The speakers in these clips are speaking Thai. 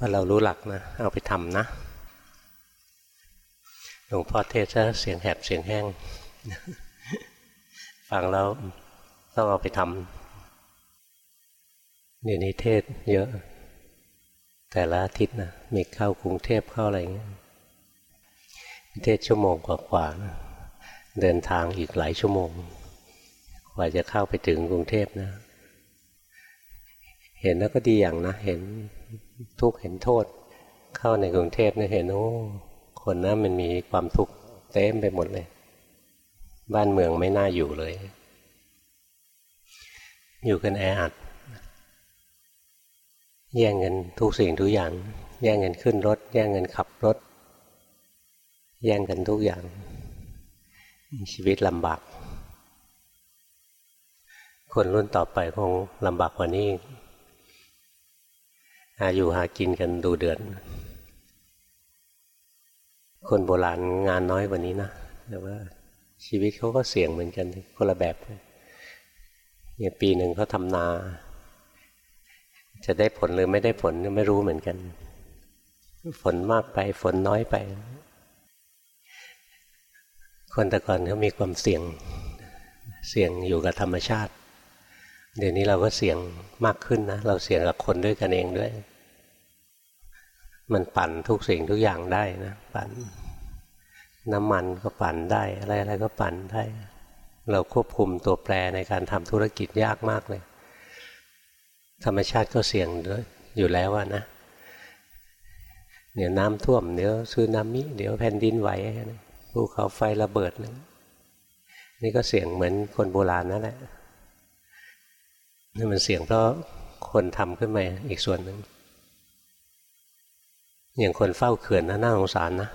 พอเรารู้หลักนะ เอาไปทำนะ หลวงพ่อเทศเสียงแหบเสียงแห้ง ฟังแล้วต้องเอาไปทำเดี๋ยวนี้เทศเยอะ แต่ละอาทิตย์นะมีเข้ากรุงเทพเข้าอะไรเงี้ยเทศชั่วโมงกว่าๆนะเดินทางอีกหลายชั่วโมง กว่าจะเข้าไปถึงกรุงเทพนะ เห็นแล้วก็ดีอย่างนะ เห็น ทุกข์เห็นโทษ เข้าในกรุงเทพเนี่ยเห็นโอ้คนนะมันมีความทุกข์เต็มไปหมดเลย บ้านเมืองไม่น่าอยู่เลย อยู่กันแออัดแย่งเงินทุกสิ่งทุกอย่าง แย่งเงินขึ้นรถ แย่งเงินขับรถ แย่งกันทุกอย่าง ชีวิตลำบาก คนรุ่นต่อไปคงลำบากกว่านี้ หาอยู่หากินกันดูเดือนคนโบราณงานน้อยกว่านี้นะแต่ว่าชีวิตเขาก็เสี่ยงเหมือนกันคนละแบบอย่างปีหนึ่งเขาทำนา จะได้ผลหรือไม่ได้ผลไม่รู้เหมือนกัน ฝนมากไปฝนน้อยไป คนแต่ก่อนเขามีความเสี่ยง เสี่ยงอยู่กับธรรมชาติ เดี๋ยวนี้เราก็เสี่ยงมากขึ้นนะ เราเสี่ยงกับคนด้วยกันเองด้วย มันปั่นทุกสิ่งทุกอย่างได้นะ ปั่น น้ำมันก็ปั่นได้อะไรอะไรก็ปั่นได้ เราควบคุมตัวแปรในการทำธุรกิจยากมากเลย ธรรมชาติก็เสี่ยงด้วยอยู่แล้วนะเดี๋ยวน้ำท่วมเดี๋ยวซึนามิเดี๋ยวแผ่นดินไหวภูเขาไฟระเบิดนะนี่ก็เสี่ยงเหมือนคนโบราณนั่นแหละ นี่มันเสี่ยงเพราะคนทำขึ้นมาอีกส่วนหนึ่งอย่างคนเฝ้าเขื่อนนะน่าสงสารนะ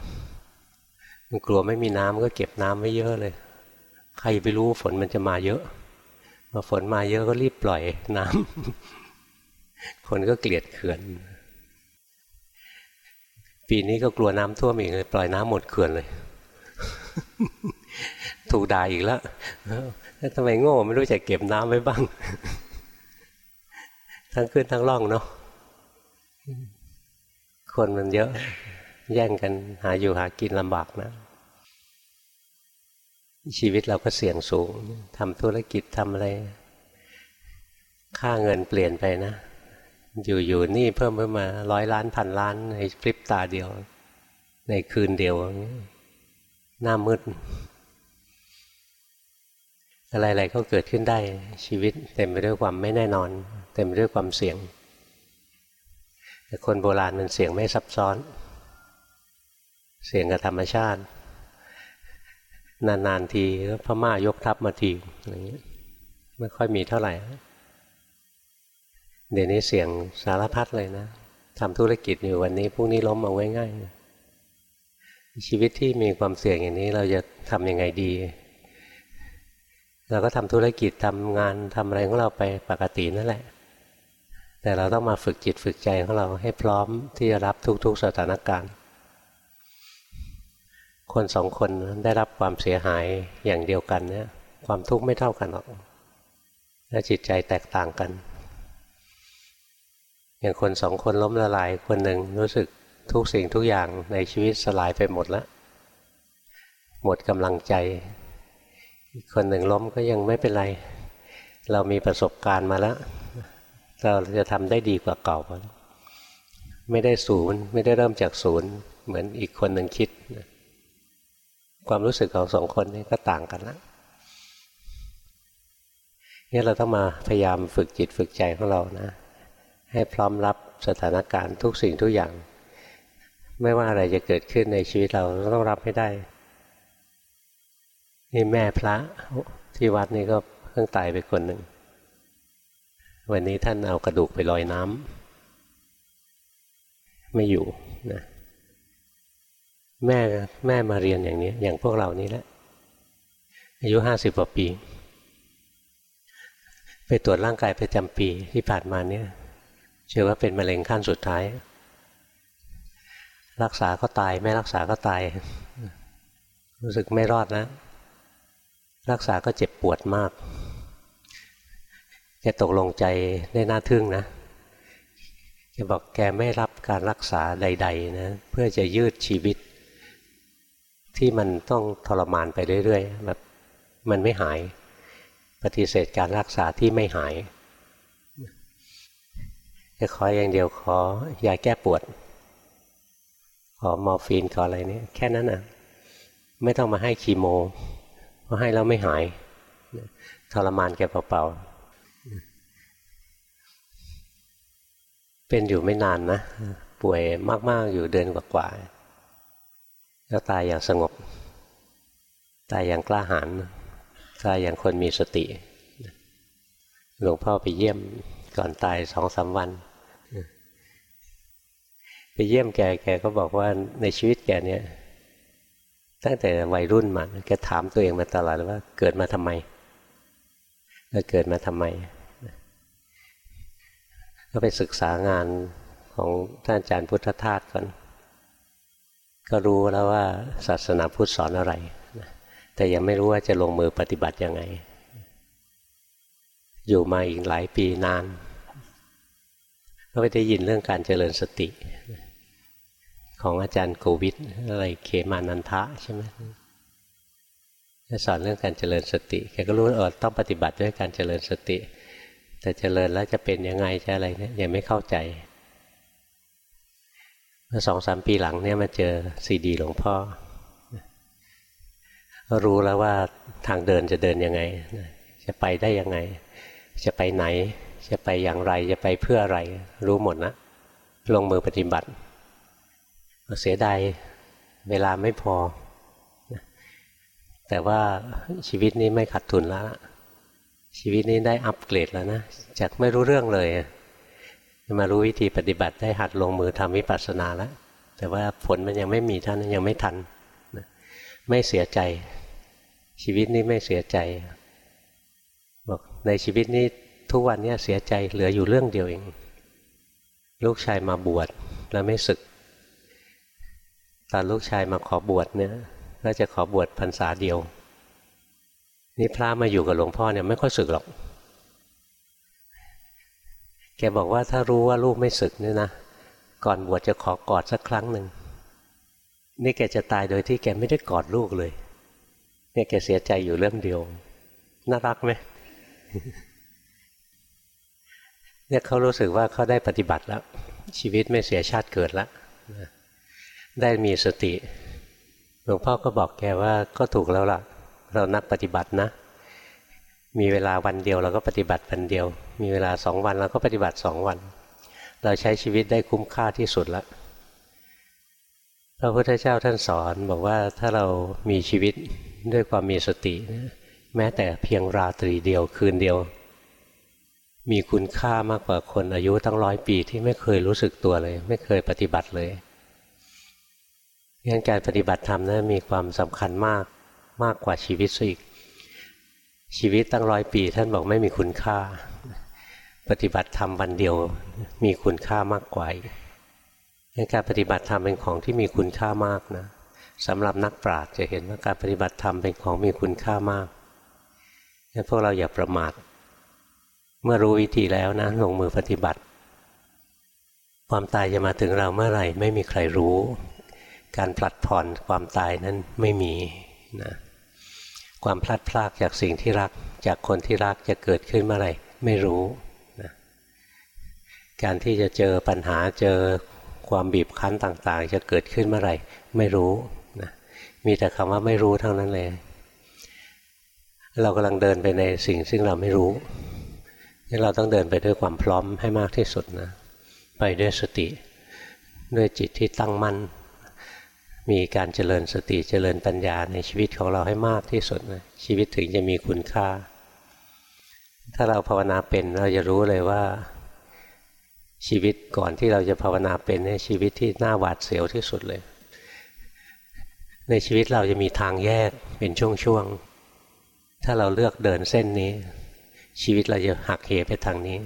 มันกลัวไม่มีน้ำก็เก็บน้ำไว้เยอะเลย ใครไปรู้ฝนมันจะมาเยอะพอฝนมาเยอะก็รีบปล่อยน้ำคนก็เกลียดเขื่อน ปีนี้ก็กลัวน้ำท่วมอีกเลยปล่อยน้ำหมดเขื่อนเลย ถูกด่าอีกแล้วทำไมโง่ไม่รู้จักเก็บน้ำไว้บ้าง ทั้งขึ้นทั้งล่องเนาะคนมันเยอะ แย่งกันหาอยู่หากินลำบากนะ ชีวิตเราก็เสี่ยงสูงทำธุรกิจทำอะไร ค่าเงินเปลี่ยนไปนะ อยู่ๆนี่เพิ่มขึ้นมาร้อยล้านพันล้านในพริบตาเดียว ในคืนเดียวหน้ามืด อะไรๆก็เกิดขึ้นได้ชีวิตเต็มไปด้วยความไม่แน่นอน เต็มไปด้วยความเสี่ยง แต่คนโบราณมันเสี่ยงไม่ซับซ้อน เสี่ยงกับธรรมชาติ นานๆทีพม่ายกทัพมาทีอย่างนี้ยไม่ค่อยมีเท่าไหร่ เดี๋ยวนี้เสี่ยงสารพัดเลยนะทำธุรกิจอยู่วันนี้พรุ่งนี้ล้มเอาไว้ง่าย ชีวิตที่มีความเสี่ยงอย่างนี้เราจะทำยังไงดี เราก็ทำธุรกิจทำงานทำอะไรของเราไปปกตินั่นแหละ แต่เราต้องมาฝึกจิตฝึกใจของเราให้พร้อมที่จะรับทุก ๆ สถานการณ์ คนสองคนได้รับความเสียหายอย่างเดียวกันเนี่ยความทุกข์ไม่เท่ากันหรอกและจิตใจแตกต่างกัน อย่างคนสองคนล้มละลายคนหนึ่งรู้สึกทุกสิ่งทุกอย่างในชีวิตสลายไปหมดแล้ว หมดกำลังใจ คนหนึ่งล้มก็ยังไม่เป็นไร เรามีประสบการณ์มาแล้ว เราจะทำได้ดีกว่าเก่าไม่ได้ศูนย์ไม่ได้เริ่มจากศูนย์ เหมือนอีกคนหนึ่งคิด ความรู้สึกของสองคนนี้ก็ต่างกันแล้วนี่เราต้องมาพยายามฝึกจิตฝึกใจของเรานะ ให้พร้อมรับสถานการณ์ทุกสิ่งทุกอย่าง ไม่ว่าอะไรจะเกิดขึ้นในชีวิตเราต้องรับให้ได้ นี่แม่พระที่วัดนี่ก็เพิ่งตายไปคนหนึ่ง วันนี้ท่านเอากระดูกไปลอยน้ำไม่อยู่นะแม่แม่มาเรียนอย่างนี้ อย่างพวกเรานี้แหละ อายุห้าสิบกว่าปี ไปตรวจร่างกายประจำปีที่ผ่านมาเนี่ยเชื่อว่าเป็นมะเร็งขั้นสุดท้าย รักษาก็ตาย ไม่รักษาก็ตาย รู้สึกไม่รอดนะ รักษาก็เจ็บปวดมากแกตกลงใจได้น่าทึ่งนะแกบอกแกไม่รับการรักษาใด ๆ นะ เพื่อจะยืดชีวิต ที่มันต้องทรมานไปเรื่อยๆแบบมันไม่หาย ปฏิเสธการรักษาที่ไม่หายจะขออย่างเดียวขอยาแก้ปวด ขอมอร์ฟีนขออะไรนี่แค่นั้นนะไม่ต้องมาให้คีโม เพราะให้แล้วไม่หายทรมานแกเปล่าๆเป็นอยู่ไม่นานนะ ป่วยมาก ๆ อยู่เดือนกว่าๆแล้วตายอย่างสงบ ตายอย่างกล้าหาญตายอย่างคนมีสติ หลวงพ่อไปเยี่ยมก่อนตายสองสาวัน ไปเยี่ยมแกแกก็บอกว่าในชีวิตแกเนี่ย ตั้งแต่วัยรุ่นมาแกถามตัวเองมาตลอดว่าเกิดมาทำไมแล้วเกิดมาทำไม ก็ไปศึกษางานของท่านอาจารย์พุทธทาสก่อน ก็รู้แล้วว่าศาสนาพุทธสอนอะไรแต่ยังไม่รู้ว่าจะลงมือปฏิบัติยังไง อยู่มาอีกหลายปีนาน ก็ไปได้ยินเรื่องการเจริญสติ ของอาจารย์โกวิทอะไรเขมานันทะใช่ไหมสอนเรื่องการเจริญสติแกก็รู้เออต้องปฏิบัติด้วยการเจริญสติ แต่เจริญแล้วจะเป็นยังไงจะอะไรเนี่ยยังไม่เข้าใจเมื่อสองสามปีหลังเนี่ยมาเจอซีดีหลวงพ่อก็รู้แล้วว่าทางเดินจะเดินยังไง จะไปได้ยังไง จะไปไหน จะไปอย่างไร จะไปเพื่ออะไร รู้หมดนะลงมือปฏิบัติ เสียดายเวลาไม่พอ แต่ว่าชีวิตนี้ไม่ขาดทุนแล้วชีวิตนี้ได้อัปเกรดแล้วนะ จากไม่รู้เรื่องเลย มารู้วิธีปฏิบัติได้หัดลงมือทำวิปัสสนาแล้ว แต่ว่าผลมันยังไม่มีท่านยังไม่ทัน ไม่เสียใจ ชีวิตนี้ไม่เสียใจ บอกในชีวิตนี้ทุกวันนี้เสียใจเหลืออยู่เรื่องเดียวเอง ลูกชายมาบวชแล้วไม่ศึก ตอนลูกชายมาขอบวชเนี่ยก็จะขอบวชพรรษาเดียว นี่พระมาอยู่กับหลวงพ่อเนี่ยไม่ค่อยสึกหรอก แกบอกว่าถ้ารู้ว่าลูกไม่สึกเนี่ยนะก่อนบวชจะขอกอดสักครั้งหนึ่งนี่แกจะตายโดยที่แกไม่ได้กอดลูกเลย เนี่ยแกเสียใจอยู่เรื่องเดียว น่ารักไหมเนี่ยเขารู้สึกว่าเขาได้ปฏิบัติแล้ว ชีวิตไม่เสียชาติเกิดแล้ว ได้มีสติ หลวงพ่อก็บอกแกว่าก็ถูกแล้วล่ะ เรานักปฏิบัตินะ มีเวลาวันเดียวเราก็ปฏิบัติวันเดียว มีเวลาสองวันเราก็ปฏิบัติสองวัน เราใช้ชีวิตได้คุ้มค่าที่สุดแล้วพระพุทธเจ้าท่านสอนบอกว่าถ้าเรามีชีวิตด้วยความมีสติ แม้แต่เพียงราตรีเดียวคืนเดียว มีคุณค่ามากกว่าคนอายุตั้งร้อยปีที่ไม่เคยรู้สึกตัวเลย ไม่เคยปฏิบัติเลย งั้นการปฏิบัติธรรมนะมีความสำคัญมากมากกว่าชีวิตซะอีก ชีวิตตั้งร้อยปี ท่านบอกไม่มีคุณค่า ปฏิบัติธรรมวันเดียวมีคุณค่ามากกว่าการปฏิบัติธรรมเป็นของที่มีคุณค่ามากนะสำหรับนักปราชญ์จะเห็นว่าการปฏิบัติธรรมเป็นของมีคุณค่ามากงั้นพวกเราอย่าประมาท เมื่อรู้วิธีแล้วนะลงมือปฏิบัติ ความตายจะมาถึงเราเมื่อไหร่ไม่มีใครรู้ การผลัดผ่อนความตายนั้นไม่มีนะความพลัดพรากจากสิ่งที่รักจากคนที่รักจะเกิดขึ้นเมื่อไหร่ไม่รู้นะการที่จะเจอปัญหาเจอความบีบคั้นต่างๆ จะเกิดขึ้นเมื่อไหร่ไม่รู้นะมีแต่คำว่าไม่รู้เท่านั้นเลย เรากำลังเดินไปในสิ่งซึ่งเราไม่รู้นี่เราต้องเดินไปด้วยความพร้อมให้มากที่สุดนะ ไปด้วยสติ ด้วยจิตที่ตั้งมั่น มีการเจริญสติเจริญปัญญาในชีวิตของเราให้มากที่สุดนะชีวิตถึงจะมีคุณค่า ถ้าเราภาวนาเป็นเราจะรู้เลยว่า ชีวิตก่อนที่เราจะภาวนาเป็นเนี่ยชีวิตที่น่าหวาดเสียวที่สุดเลย ในชีวิตเราจะมีทางแยกเป็นช่วงๆถ้าเราเลือกเดินเส้นนี้ ชีวิตเราจะหักเหไปทางนี้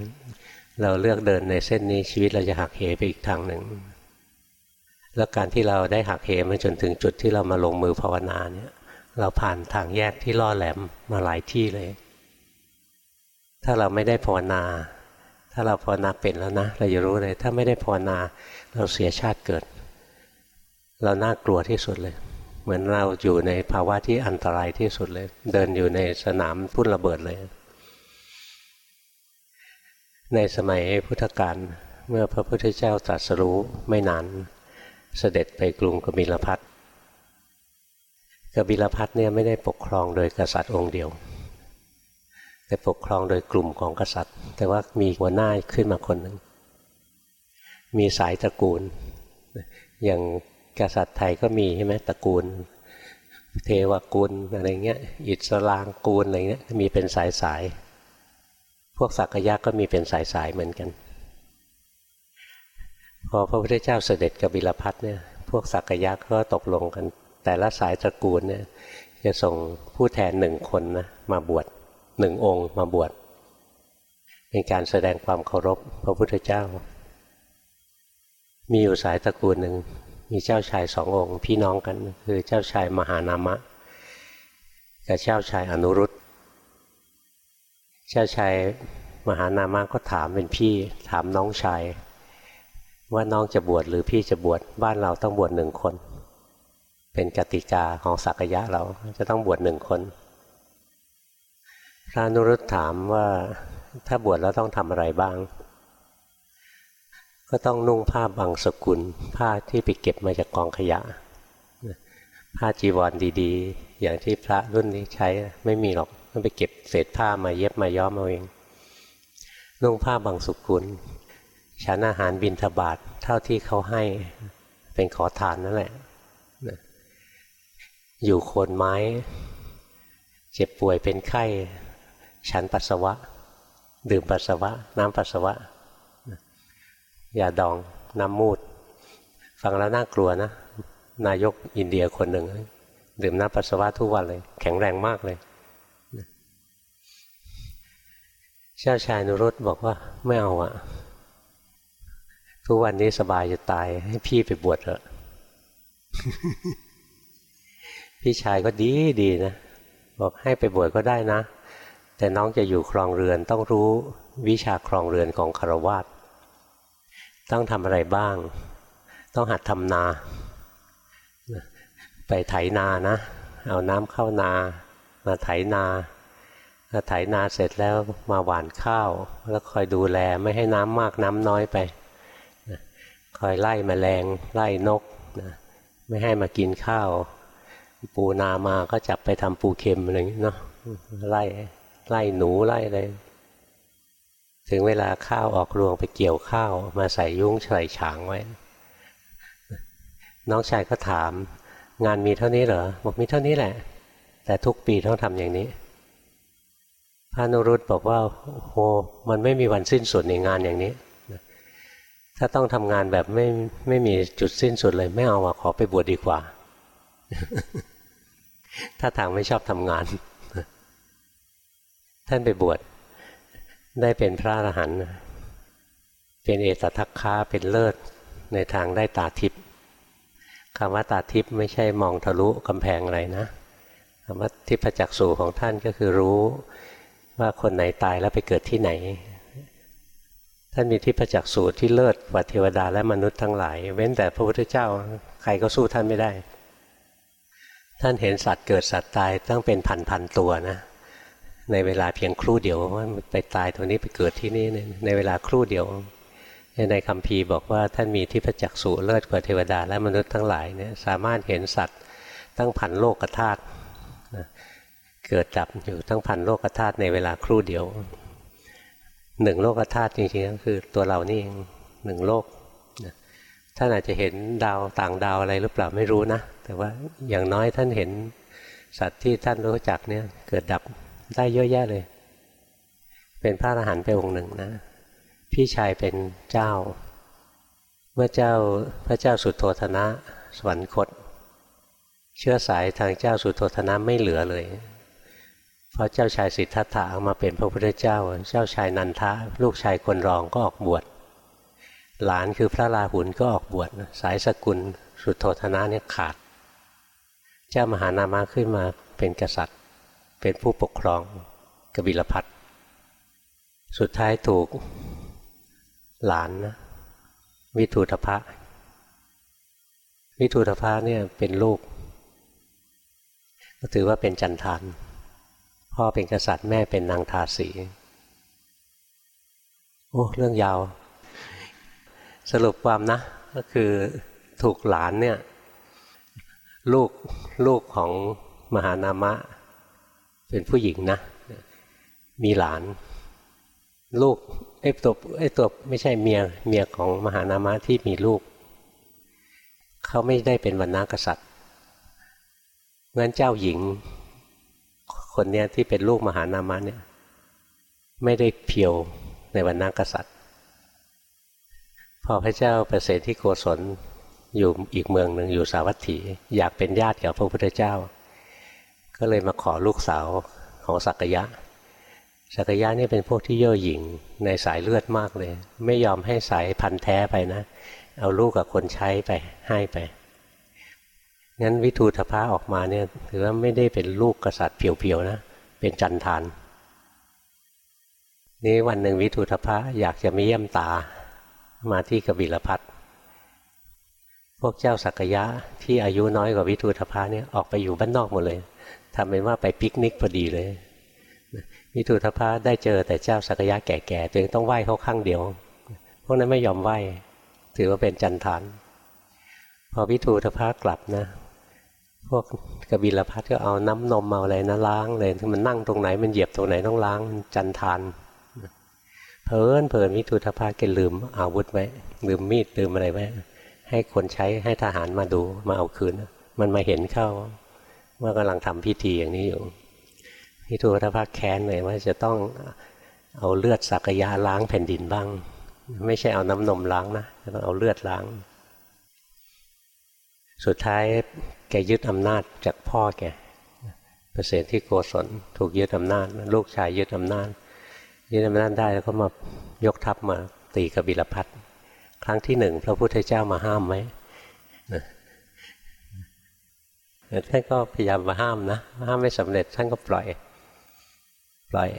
เราเลือกเดินในเส้นนี้ ชีวิตเราจะหักเหไปอีกทางหนึ่ง แล้วการที่เราได้หักเหมาจนถึงจุดที่เรามาลงมือภาวนาเนี่ยเราผ่านทางแยกที่ล่อแหลมมาหลายที่เลย ถ้าเราไม่ได้ภาวนา ถ้าเราภาวนาเป็นแล้วนะ เราจะรู้เลย ถ้าไม่ได้ภาวนาเราเสียชาติเกิด เราน่ากลัวที่สุดเลย เหมือนเราอยู่ในภาวะที่อันตรายที่สุดเลย เดินอยู่ในสนามพุ่นระเบิดเลย ในสมัยพุทธกาลเมื่อพระพุทธเจ้าตรัสรู้ไม่นาน เสด็จไปกรุงกบิลพัทกบิลพัทเนี่ยไม่ได้ปกครองโดยกษัตริย์องค์เดียว แต่ปกครองโดยกลุ่มของกษัตริย์ แต่ว่ามีหัวหน้าขึ้นมาคนหนึ่งมีสายตระกูล อย่างกษัตริย์ไทยก็มีใช่ไหมตระกูล เทวกุลอะไรเงี้ยอิสลางกูลอะไรเงี้ยมีเป็นสายสายพวกสักยะก็มีเป็นสายสายเหมือนกัน พอพระพุทธเจ้าเสด็จกบิลพัทเนี่ยพวกสักยะก็ตกลงกัน แต่ละสายตระกูลเนี่ยจะส่งผู้แทนหนึ่งคนนะมาบวชหนึ่งองค์มาบวชเป็นการแสดงความเคารพพระพุทธเจ้า มีอยู่สายตระกูลหนึ่งมีเจ้าชายสององค์ พี่น้องกัน คือเจ้าชายมหานามะ กับเจ้าชายอนุรุตเจ้าชายมหานามะก็ถามเป็นพี่ถามน้องชาย ว่าน้องจะบวชหรือพี่จะบวชบ้านเราต้องบวชหนึ่งคน เป็นกติกาของสักยะเราจะต้องบวชหนึ่งคน พระนุรุตถามว่าถ้าบวชแล้วต้องทำอะไรบ้าง ก็ต้องนุ่งผ้าบางสกุล ผ้าที่ไปเก็บมาจากกองขยะ ผ้าจีวรดีๆ อย่างที่พระรุ่นนี้ใช้ไม่มีหรอกต้องไปเก็บเศษผ้ามาเย็บมาย้อมเอาเองนุ่งผ้าบางสกุล ฉันอาหารบินทบาทเท่าที่เขาให้เป็นขอทานนั่นแหละ อยู่โคนไม้ เจ็บป่วยเป็นไข้ ฉันปัสสาวะ ดื่มปัสสาวะ น้ำปัสสาวะ อย่าดองน้ำมูด ฟังแล้วน่ากลัวนะ นายกอินเดียคนหนึ่ง ดื่มน้ำปัสสาวะทุกวันเลย แข็งแรงมากเลยเจ้าชายนุรุตบอกว่าไม่เอาอะ ทุกวันนี้สบายจะตาย ให้พี่ไปบวชเถอะ พี่ชายก็ดีดีนะ บอกให้ไปบวชก็ได้นะ แต่น้องจะอยู่ครองเรือนต้องรู้วิชาครองเรือนของคารวาสต้องทำอะไรบ้าง ต้องหัดทำนา ไปไถนานะ เอาน้ำเข้านา มาไถนาไถนาเสร็จแล้วมาหว่านข้าว แล้วคอยดูแลไม่ให้น้ำมากน้ำน้อยไป คอยไล่มแมลงไล่นกนะไม่ให้มากินข้าว ปูนามาก็จับไปทำปูเค็มอะไรอย่างนี้เนาะไล่ไล่หนูไล่อะไรถึงเวลาข้าวออกรวงไปเกี่ยวข้าวมาใส่ยุ้งใส่ฉางไว้ น้องชายก็ถาม งานมีเท่านี้เหรอบอกมีเท่านี้แหละ แต่ทุกปีต้องทำอย่างนี้พระนุรุตบอกว่าโหมันไม่มีวันสิ้นสุดในงานอย่างนี้ ถ้าต้องทำงานแบบไม่ไม่มีจุดสิ้นสุดเลย ไม่เอาอะขอไปบวชดดีกว่า ถ้าทางไม่ชอบทำงาน ท่านไปบวชได้เป็นพระอรหันต์เป็นเอตทัคคะเป็นเลิศในทางได้ตาทิพย์คำว่าตาทิพย์ไม่ใช่มองทะลุกำแพงอะไรนะคำว่าทิพจักสูของท่านก็คือรู้ว่าคนไหนตายแล้วไปเกิดที่ไหน ท่านมีทิพจักสูตรที่เลิศกว่าเทวดาและมนุษย์ทั้งหลาย เว้นแต่พระพุทธเจ้าใครก็สู้ท่านไม่ได้ ท่านเห็นสัตว์เกิดสัตว์ตายตั้งเป็นพันพันตัวนะในเวลาเพียงครู่เดียวว่าไปตายตัวนี้ไปเกิดที่นี่ในเวลาครู่เดียวในคำพีบอกว่าท่านมีทิพจักสูเลิศกว่าเทวดาและมนุษย์ทั้งหลายเนี่ยสามารถเห็นสัตว์ตั้งพันโลกธาตุเกิดจับอยู่ตั้งพันโลกธาตุในเวลาครู่เดียว หนึ่งโลกธาตุจริงๆก็คือตัวเรานี่เองหนึ่งโลกท่านอาจจะเห็นดาวต่างดาวอะไรหรือเปล่าไม่รู้นะ แต่ว่าอย่างน้อยท่านเห็นสัตว์ที่ท่านรู้จักเนี่ยเกิดดับได้เยอะแยะเลย เป็นพระอรหันต์ไปองค์หนึ่งนะ พี่ชายเป็นเจ้า เมื่อเจ้าพระเจ้าสุดโทธนะสวรรคต เชื้อสายทางเจ้าสุดโทธนะไม่เหลือเลย พราะเจ้าชายสิทธัตถะมาเป็นพระพุทธเจ้า เจ้าชายนันทะ ลูกชายคนรองก็ออกบวชหลานคือพระราหุลก็ออกบวชสายสกุลสุโทธนะเนี่ยขาด เจ้ามหานามาขึ้นมาเป็นกษัตริย์ เป็นผู้ปกครองกบิลพัทสุดท้ายถูกหลานนะวิทูตภะวิทูตภะเนี่ยเป็นลูก ก็ถือว่าเป็นจันทาน พ่อเป็นกษัตริย์แม่เป็นนางทาสีโอ้เรื่องยาว สรุปความนะ ก็คือถูกหลานเนี่ยลูกลูกของมหานามะ เป็นผู้หญิงนะ มีหลาน ลูกไอ้ตัวไอ้ตัวไม่ใช่เมียเมียของมหานามะที่มีลูก เขาไม่ได้เป็นวรรณะกษัตริย์งั้นเจ้าหญิง คนเนี้ยที่เป็นลูกมหานามะเนี่ย ไม่ได้เพียวในวรรณกษัตริย์ พอพระเจ้าเปรตที่โกศลอยู่อีกเมืองหนึ่งอยู่สาวัตถี อยากเป็นญาติกับพระพุทธเจ้า ก็เลยมาขอลูกสาวของสักยะ สักยะนี่เป็นพวกที่เย่อหยิ่งในสายเลือดมากเลย ไม่ยอมให้สายพันธุ์แท้ไปนะ เอาลูกกับคนใช้ไปให้ไป งั้นวิทูธพะออกมาเนี่ยถือว่าไม่ได้เป็นลูกกษัตริย์เพียวๆนะ เป็นจันทาน นี่วันหนึ่งวิทูธพะอยากจะม่เยี่ยมตามาที่กบิลพัทพวกเจ้าสักยะที่อายุน้อยกว่าวิทูธพะเนี่ยออกไปอยู่บ้านนอกหมดเลยทำเป็นว่าไปปิกนิกพอดีเลยวิทูธพะได้เจอแต่เจ้าสักยะแก่ๆตัวเองต้องไหว้เขาข้างเดียว พวกนั้นไม่ยอมไหว้ถือว่าเป็นจันทาน พอวิทูธพะกลับนะ พวกกบิลพัทก็เอาน้ำนมเอาอะไรนะล้างเลยมันนั่งตรงไหนมันเหยียบตรงไหนต้องล้างจันทานเพลินเพลินวิทูธภาแกลืมอาวุธไว้ลืมมีดลืมอะไรไว้ให้คนใช้ให้ทหารมาดูมาเอาคืน มันมาเห็นเข้า ว่ากำลังทำพิธีอย่างนี้อยู่วิทูธภาแค้นเลยว่าจะต้องเอาเลือดสักยะล้างแผ่นดินบ้าง ไม่ใช่เอาน้ำนมล้างนะจะต้องเอาเลือดล้าง สุดท้ายแกยึดอำนาจจากพ่อแกเปรตที่โกศลถูกยึดอำนาจ ลูกชายยึดอำนาจยึดอำนาจได้แล้วก็มายกทัพมาตีกบิลพัทครั้งที่หนึ่งพระพุทธเจ้ามาห้ามไหมท่านก็พยายามมาห้ามนะห้ามไม่สำเร็จท่านก็ปล่อย ปล่อย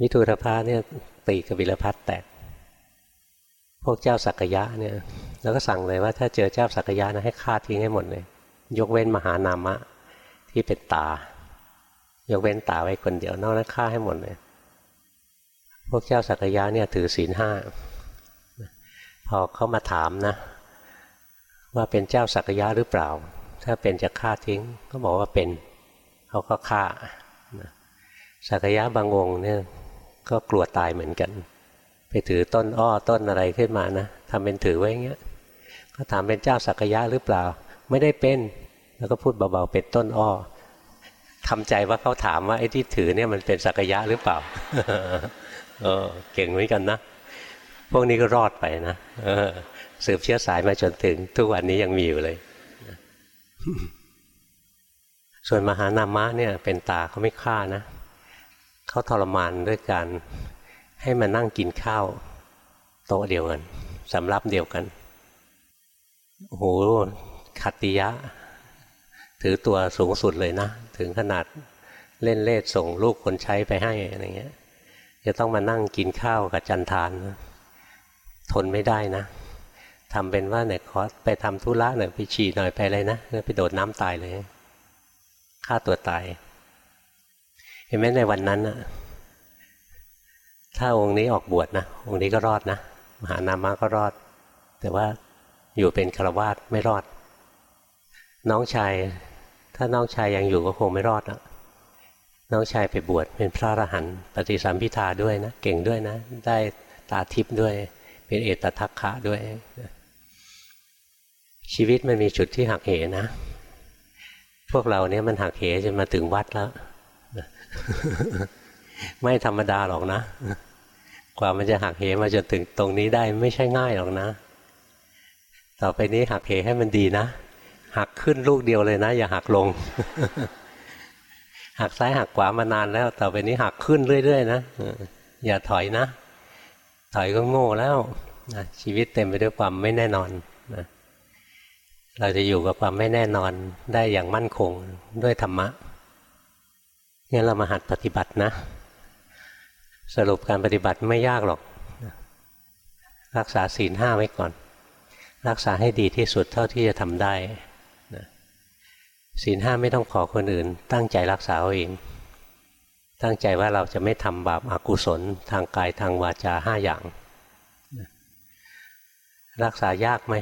มิถุรพาเนี่ยตีกบิลพัทแตก พวกเจ้าสักยะเนี่ย แล้วก็สั่งเลยว่าถ้าเจอเจ้าสักยะนะให้ฆ่าทิ้งให้หมดเลย ยกเว้นมหานามะ ที่เป็นตา ยกเว้นตาไว้คนเดียวนอกนั้นฆ่าให้หมดเลย พวกเจ้าสักยะเนี่ยถือศีลห้าพอเขามาถามนะว่าเป็นเจ้าสักยะหรือเปล่า ถ้าเป็นจะฆ่าทิ้ง ก็บอกว่าเป็นเขาก็ฆ่าสักยะบางองค์เนี่ยก็กลัวตายเหมือนกัน ไปถือต้นอ้อต้นอะไรขึ้นมานะทำเป็นถือไว้อย่างเงี้ย ก็ถามเป็นเจ้าสักยะหรือเปล่า ไม่ได้เป็น แล้วก็พูดเบาๆเป็นต้นอ้อทำใจว่าเขาถามว่าไอ้ที่ถือเนี่ยมันเป็นสักยะหรือเปล่าเออเก่งเหมือนกันนะ พวกนี้ก็รอดไปนะเออสืบเชื้อสายมาจนถึง ทุกวันนี้ยังมีอยู่เลย ส่วนมหานามะเนี่ย เป็นตาเขาไม่ฆ่านะเขาทรมานด้วยการให้มานั่งกินข้าว โต๊ะเดียวกันสำรับเดียวกัน โอ้โหขัตติยะ ถือตัวสูงสุดเลยนะ ถึงขนาดเล่นเล่ส่งลูกคนใช้ไปให้อะไรเงี้ย จะต้องมานั่งกินข้าวกับจันทาน ทนไม่ได้นะทำเป็นว่าเนี่ยขอไปทำธุระหน่อยไปฉี่หน่อยไปอะไรนะแล้วไปโดดน้ำตายเลยฆ่าตัวตาย เห็นไหมในวันนั้นนะถ้าองค์นี้ออกบวชนะองค์นี้ก็รอดนะมหานามาก็รอด แต่ว่า อยู่เป็นฆราวาสไม่รอด น้องชาย ถ้าน้องชายยังอยู่ก็คงไม่รอดอะน้องชายไปบวชเป็นพระอรหันต์ปฏิสัมพิทาด้วยนะ เก่งด้วยนะ ได้ตาทิพย์ด้วย เป็นเอตทัคคะด้วย ชีวิตมันมีจุดที่หักเหนะ พวกเราเนี่ยมันหักเหจนมาถึงวัดแล้ว ไม่ธรรมดาหรอกนะ กว่ามันจะหักเหมาจนถึงตรงนี้ได้ไม่ใช่ง่ายหรอกนะ ต่อไปนี้หักเหให้มันดีนะ หักขึ้นลูกเดียวเลยนะ อย่าหักลง หักซ้ายหักขวามานานแล้ว ต่อไปนี้หักขึ้นเรื่อยๆนะอย่าถอยนะ ถอยก็โง่แล้วนะชีวิตเต็มไปด้วยความไม่แน่นอนนะเราจะอยู่กับความไม่แน่นอนได้อย่างมั่นคงด้วยธรรมะงั้นเรามาหัดปฏิบัตินะ สรุปการปฏิบัติไม่ยากหรอก รักษาศีลห้าไว้ก่อน รักษาให้ดีที่สุดเท่าที่จะทำได้ศีลห้าไม่ต้องขอคนอื่น ตั้งใจรักษาเอาเอง ตั้งใจว่าเราจะไม่ทำบาปอากุศล ทางกายทางวาจาห้าอย่างรักษายากไหม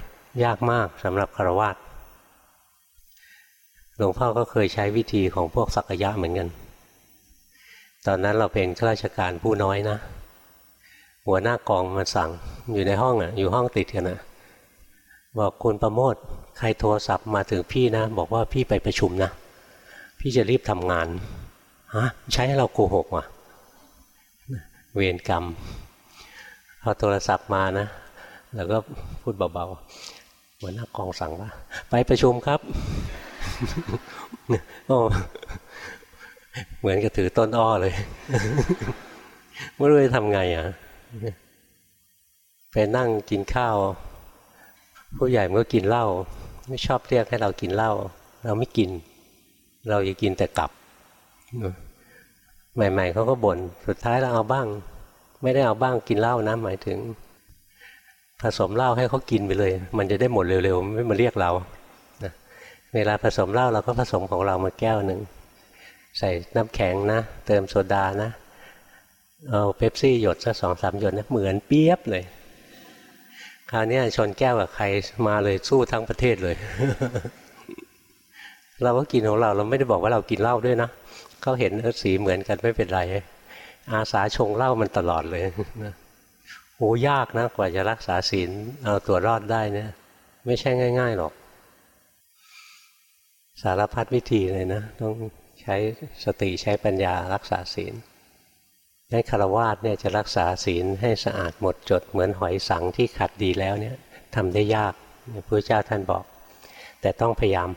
ยากมากสำหรับคารวะหลวงพ่อก็เคยใช้วิธีของพวกสักยะเหมือนกัน ตอนนั้นเราเป็นข้าราชการผู้น้อยนะ หัวหน้ากองมาสั่งอยู่ในห้องอะ อยู่ห้องติดกันนะ บอกคุณประโมทใครโทรศัพท์มาถึงพี่นะ บอกว่าพี่ไปประชุมนะ พี่จะรีบทำงานฮะใช้ให้เราโกหกว่ะเวรกรรมพอโทรศัพท์มานะ แล้วก็พูดเบาๆหัวหน้ากองสั่งว่า ไปประชุมครับโอ้เหมือนกับถือต้นอ้อเลยไม่รู้จะทำไงอะไปนั่งกินข้าว ผู้ใหญ่มันก็กินเหล้าไม่ชอบเรียกให้เรากินเหล้าเราไม่กิน เราอยากกินแต่กลับใหม่ ๆเขาก็บ่นสุดท้ายเราเอาบ้าง ไม่ได้เอาบ้างกินเหล้านะหมายถึง ผสมเหล้าให้เขากินไปเลย มันจะได้หมดเร็วๆไม่มาเรียกเราเวลาผสมเหล้าเราก็ผสมของเรามาแก้วหนึ่งใส่น้ำแข็งนะ เติมโซดานะเอาเป๊ปซี่หยดสักสองสามหยดนะเหมือนเปียบเลย คราวนี้ชนแก้วกับใครมาเลยสู้ทั้งประเทศเลย เราก็กินของเราเราไม่ได้บอกว่าเรากินเหล้าด้วยนะเขาเห็นสีเหมือนกันไม่เป็นไร อาสาชงเหล้ามันตลอดเลยโอ้ยากนะกว่าจะรักษาศีลเอาตัวรอดได้เนี่ย ไม่ใช่ง่าย ๆหรอก สารพัดวิธีเลยนะ ต้องใช้สติใช้ปัญญารักษาศีล ในคารวาสเนี่ยจะรักษาศีลให้สะอาดหมดจดเหมือนหอยสังที่ขัดดีแล้วเนี่ยทำได้ยากพระเจ้าท่านบอก แต่ต้องพยายาม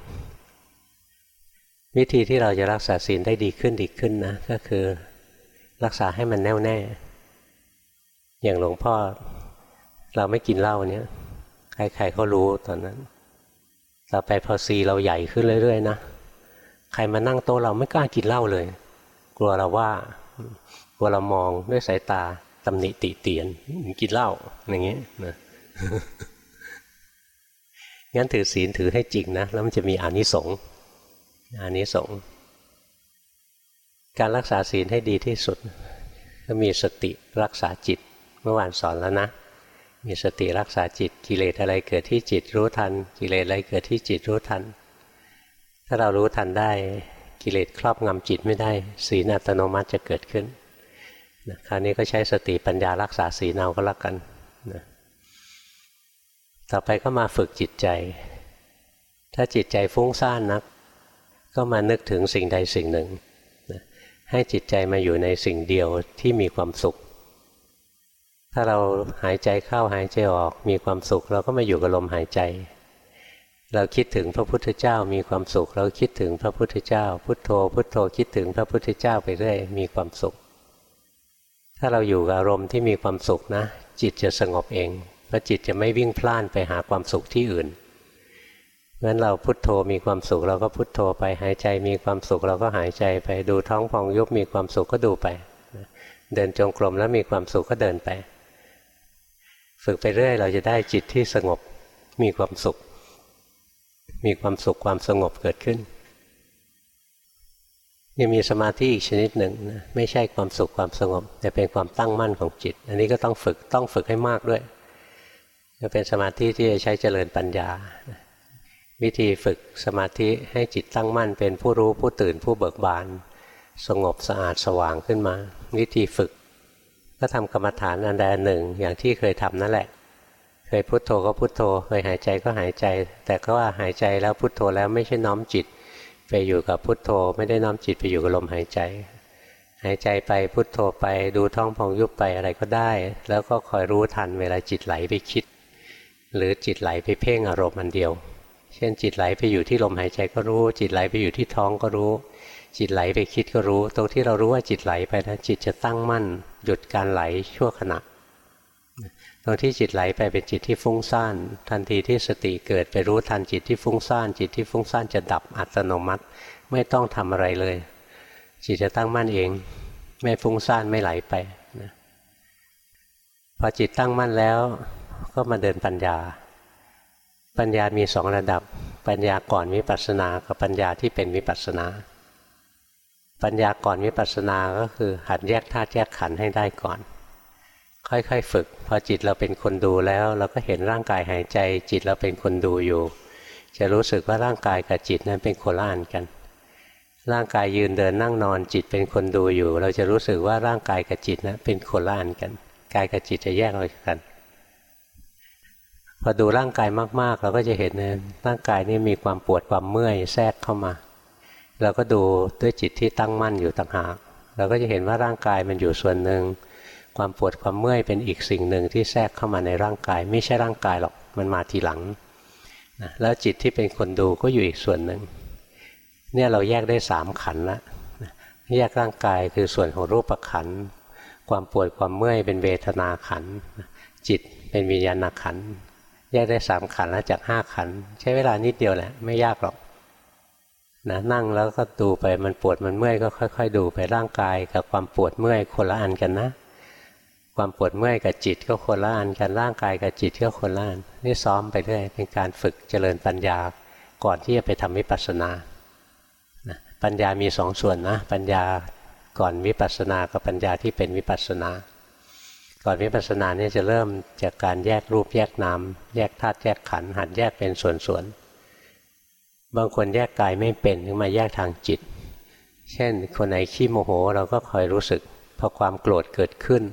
วิธีที่เราจะรักษาศีลได้ดีขึ้นดีขึ้นนะก็คือรักษาให้มันแน่วแน่ อย่างหลวงพ่อเราไม่กินเหล้าเนี่ยใครๆเขารู้ตอนนั้นต่อไปพอซีเราใหญ่ขึ้นเรื่อยๆนะใครมานั่งโต๊ะเราไม่กล้ากินเหล้าเลย กลัวเราว่า กลัวเรามองด้วยสายตาตำหนิติเตียนกินเหล้าอย่างเงี้ยนะงั้นถือศีลถือให้จริงนะแล้วมันจะมีอานิสงส์อานิสงส์การรักษาศีลให้ดีที่สุด ก็มีสติรักษาจิตเมื่อวานสอนแล้วนะ มีสติรักษาจิตกิเลสอะไรเกิดที่จิตรู้ทัน กิเลสอะไรเกิดที่จิตรู้ทัน ถ้าเรารู้ทันได้กิเลสครอบงำจิตไม่ได้ ศีลอัตโนมัติจะเกิดขึ้น นะคราวนี้ก็ใช้สติปัญญารักษาศีเอาก็แล้วกันนะต่อไปก็มาฝึกจิตใจ ถ้าจิตใจฟุ้งซ่านนัก ก็มานึกถึงสิ่งใดสิ่งหนึ่งนะให้จิตใจมาอยู่ในสิ่งเดียวที่มีความสุข ถ้าเราหายใจเข้าหายใจออกมีความสุข เราก็มาอยู่กับลมหายใจ เราคิดถึงพระพุทธเจ้ามีความสุข เราคิดถึงพระพุทธเจ้า พุทโธ พุทโธคิดถึงพระพุทธเจ้าไปเรื่อยมีความสุข ถ้าเราอยู่กับอารมณ์ที่มีความสุขนะ จิตจะสงบเองเพราะจิตจะไม่วิ่งพล่านไปหาความสุขที่อื่นงั้นเราพุทโธมีความสุขเราก็พุทโธไปหายใจมีความสุขเราก็หายใจไปดูท้องพองยุบมีความสุขก็ดูไป เดินจงกรมแล้วมีความสุขก็เดินไป ฝึกไปเรื่อยเราจะได้จิตที่สงบมีความสุข มีความสุขความสงบเกิดขึ้น ยังมีสมาธิอีกชนิดหนึ่งนะไม่ใช่ความสุขความสงบ แต่เป็นความตั้งมั่นของจิต อันนี้ก็ต้องฝึกต้องฝึกให้มากด้วยจะเป็นสมาธิที่จะใช้เจริญปัญญา วิธีฝึกสมาธิให้จิตตั้งมั่น เป็นผู้รู้ผู้ตื่นผู้เบิกบาน สงบสะอาดสว่างขึ้นมา วิธีฝึก ก็ทำกรรมฐานอันใดอันหนึ่ง อย่างที่เคยทำนั่นแหละ เคยพุโทโธก็พุโทโธเคยหายใจก็หายใจ แต่ก็ว่าหายใจแล้วพุโทโธแล้วไม่ใช่น้อมจิต ไปอยู่กับพุทโธ ไม่ได้น้อมจิตไปอยู่กับลมหายใจ หายใจไปพุโทโธไปดูท้องพองยุบไปอะไรก็ได้ แล้วก็คอยรู้ทันเวลาจิตไหลไปคิด หรือจิตไหลไปเพ่งอารมณ์อันเดียว เช่นจิตไหลไปอยู่ที่ลมหายใจก็รู้ จิตไหลไปอยู่ที่ท้องก็รู้ จิตไหลไปคิดก็รู้ ตรงที่เรารู้ว่าจิตไหลไปนะจิตจะตั้งมั่น หยุดการไหลชั่วขณะ ตรงที่จิตไหลไปเป็นจิตที่ฟุ้งซ่านทันทีที่สติเกิดไปรู้ทันจิตที่ฟุ้งซ่านจิตที่ฟุ้งซ่านจะดับอัตโนมัติ ไม่ต้องทำอะไรเลย จิตจะตั้งมั่นเอง ไม่ฟุ้งซ่านไม่ไหลไปนะพอจิตตั้งมั่นแล้ว ก็มาเดินปัญญา ปัญญามีสองระดับ ปัญญาก่อนวิปัสสนากับปัญญาที่เป็นวิปัสสนา ปัญญาก่อนวิปัสสนาก็คือหัดแยกธาตุแยกขันธ์ให้ได้ก่อน ค่อยๆฝึก พอจิตเราเป็นคนดูแล้ว เราก็เห็นร่างกายหายใจ จิตเราเป็นคนดูอยู่ จะรู้สึกว่าร่างกายกับจิตนั้นเป็นโคละอันกัน ร่างกายยืนเดินนั่งนอน จิตเป็นคนดูอยู่ เราจะรู้สึกว่าร่างกายกับจิตนะเป็นโคละอันกัน กายกับจิตจะแยกออกจากกัน พอดูร่างกายมากๆ เราก็จะเห็นนะร่างกายนี่มีความปวดความเมื่อยแทรกเข้ามา เราก็ดูด้วยจิตที่ตั้งมั่นอยู่ต่างหากเราก็จะเห็นว่าร่างกายมันอยู่ส่วนหนึ่ง ความปวดความเมื่อยเป็นอีกสิ่งหนึ่งที่แทรกเข้ามาในร่างกาย ไม่ใช่ร่างกายหรอกมันมาทีหลังนะแล้วจิตที่เป็นคนดูก็อยู่อีกส่วนหนึ่งเนี่ยเราแยกได้สามขันละแยกร่างกายคือส่วนของรูปขันความปวดความเมื่อยเป็นเวทนาขันจิตเป็นวิญญาณขันแยกได้สามขันแล้วจากห้าขันใช้เวลานิดเดียวแหละไม่ยากหรอกนะนั่งแล้วก็ดูไปมันปวดมันเมื่อยก็ค่อย ๆ ดูไปร่างกายกับความปวดเมื่อยคนละอันกันนะ ความปวดเมื่อยกับจิตก็คนละอันกันร่างกายกับจิตก็คนละอันนี่ซ้อมไปเรื่อยเป็นการฝึกเจริญปัญญาก่อนที่จะไปทำวิปัสสนาปัญญามีสองส่วนนะ ปัญญาก่อนวิปัสสนากับปัญญาที่เป็นวิปัสสนา ก่อนวิปัสสนาเนี่ยจะเริ่มจากการแยกรูปแยกนามแยกธาตุแยกขันธ์หัดแยกเป็นส่วนๆบางคนแยกกายไม่เป็นถึงมาแยกทางจิต เช่น คนไหนขี้โมโหเราก็คอยรู้สึกพอความโกรธเกิดขึ้น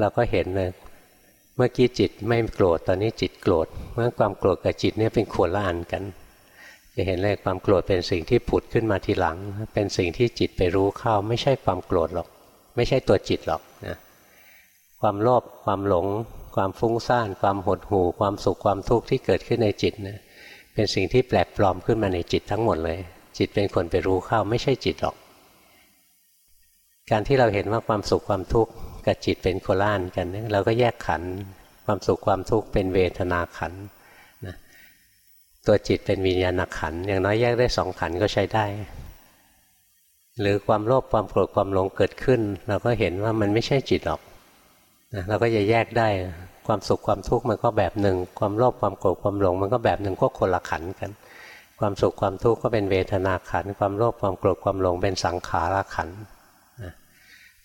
เราก็เห็นเลยเมื่อกี้จิตไม่โกรธตอนนี้จิตโกรธเมื่อความโกรธกับจิตเนี่ยเป็นขวดละอันกัน จะเห็นเลยความโกรธเป็นสิ่งที่ผุดขึ้นมาทีหลัง เป็นสิ่งที่จิตไปรู้เข้า ไม่ใช่ความโกรธหรอก ไม่ใช่ตัวจิตหรอกนะความโลภความหลง ความฟุ้งซ่าน ความหดหู่ ความสุขความทุกข์ที่เกิดขึ้นในจิตนะเป็นสิ่งที่แปลกปลอมขึ้นมาในจิตทั้งหมดเลย จิตเป็นคนไปรู้เข้า ไม่ใช่จิตหรอก การที่เราเห็นว่าความสุขความทุกข์ กับจิตเป็นโคล่านกัน เราก็แยกขันความสุขความทุกข์เป็นเวทนาขันตัวจิตเป็นวิญญาณขันอย่างน้อยแยกได้สองขันก็ใช้ได้ หรือความโลภความโกรธความหลงเกิดขึ้น เราก็เห็นว่ามันไม่ใช่จิตหรอกนะเราก็จะแยกได้ความสุขความทุกข์มันก็แบบหนึ่ง ความโลภความโกรธความหลง มันก็แบบหนึ่งก็คนละขันกัน ความสุขความทุกข์ก็เป็นเวทนาขัน ความโลภความโกรธความหลงเป็นสังขารขันธ์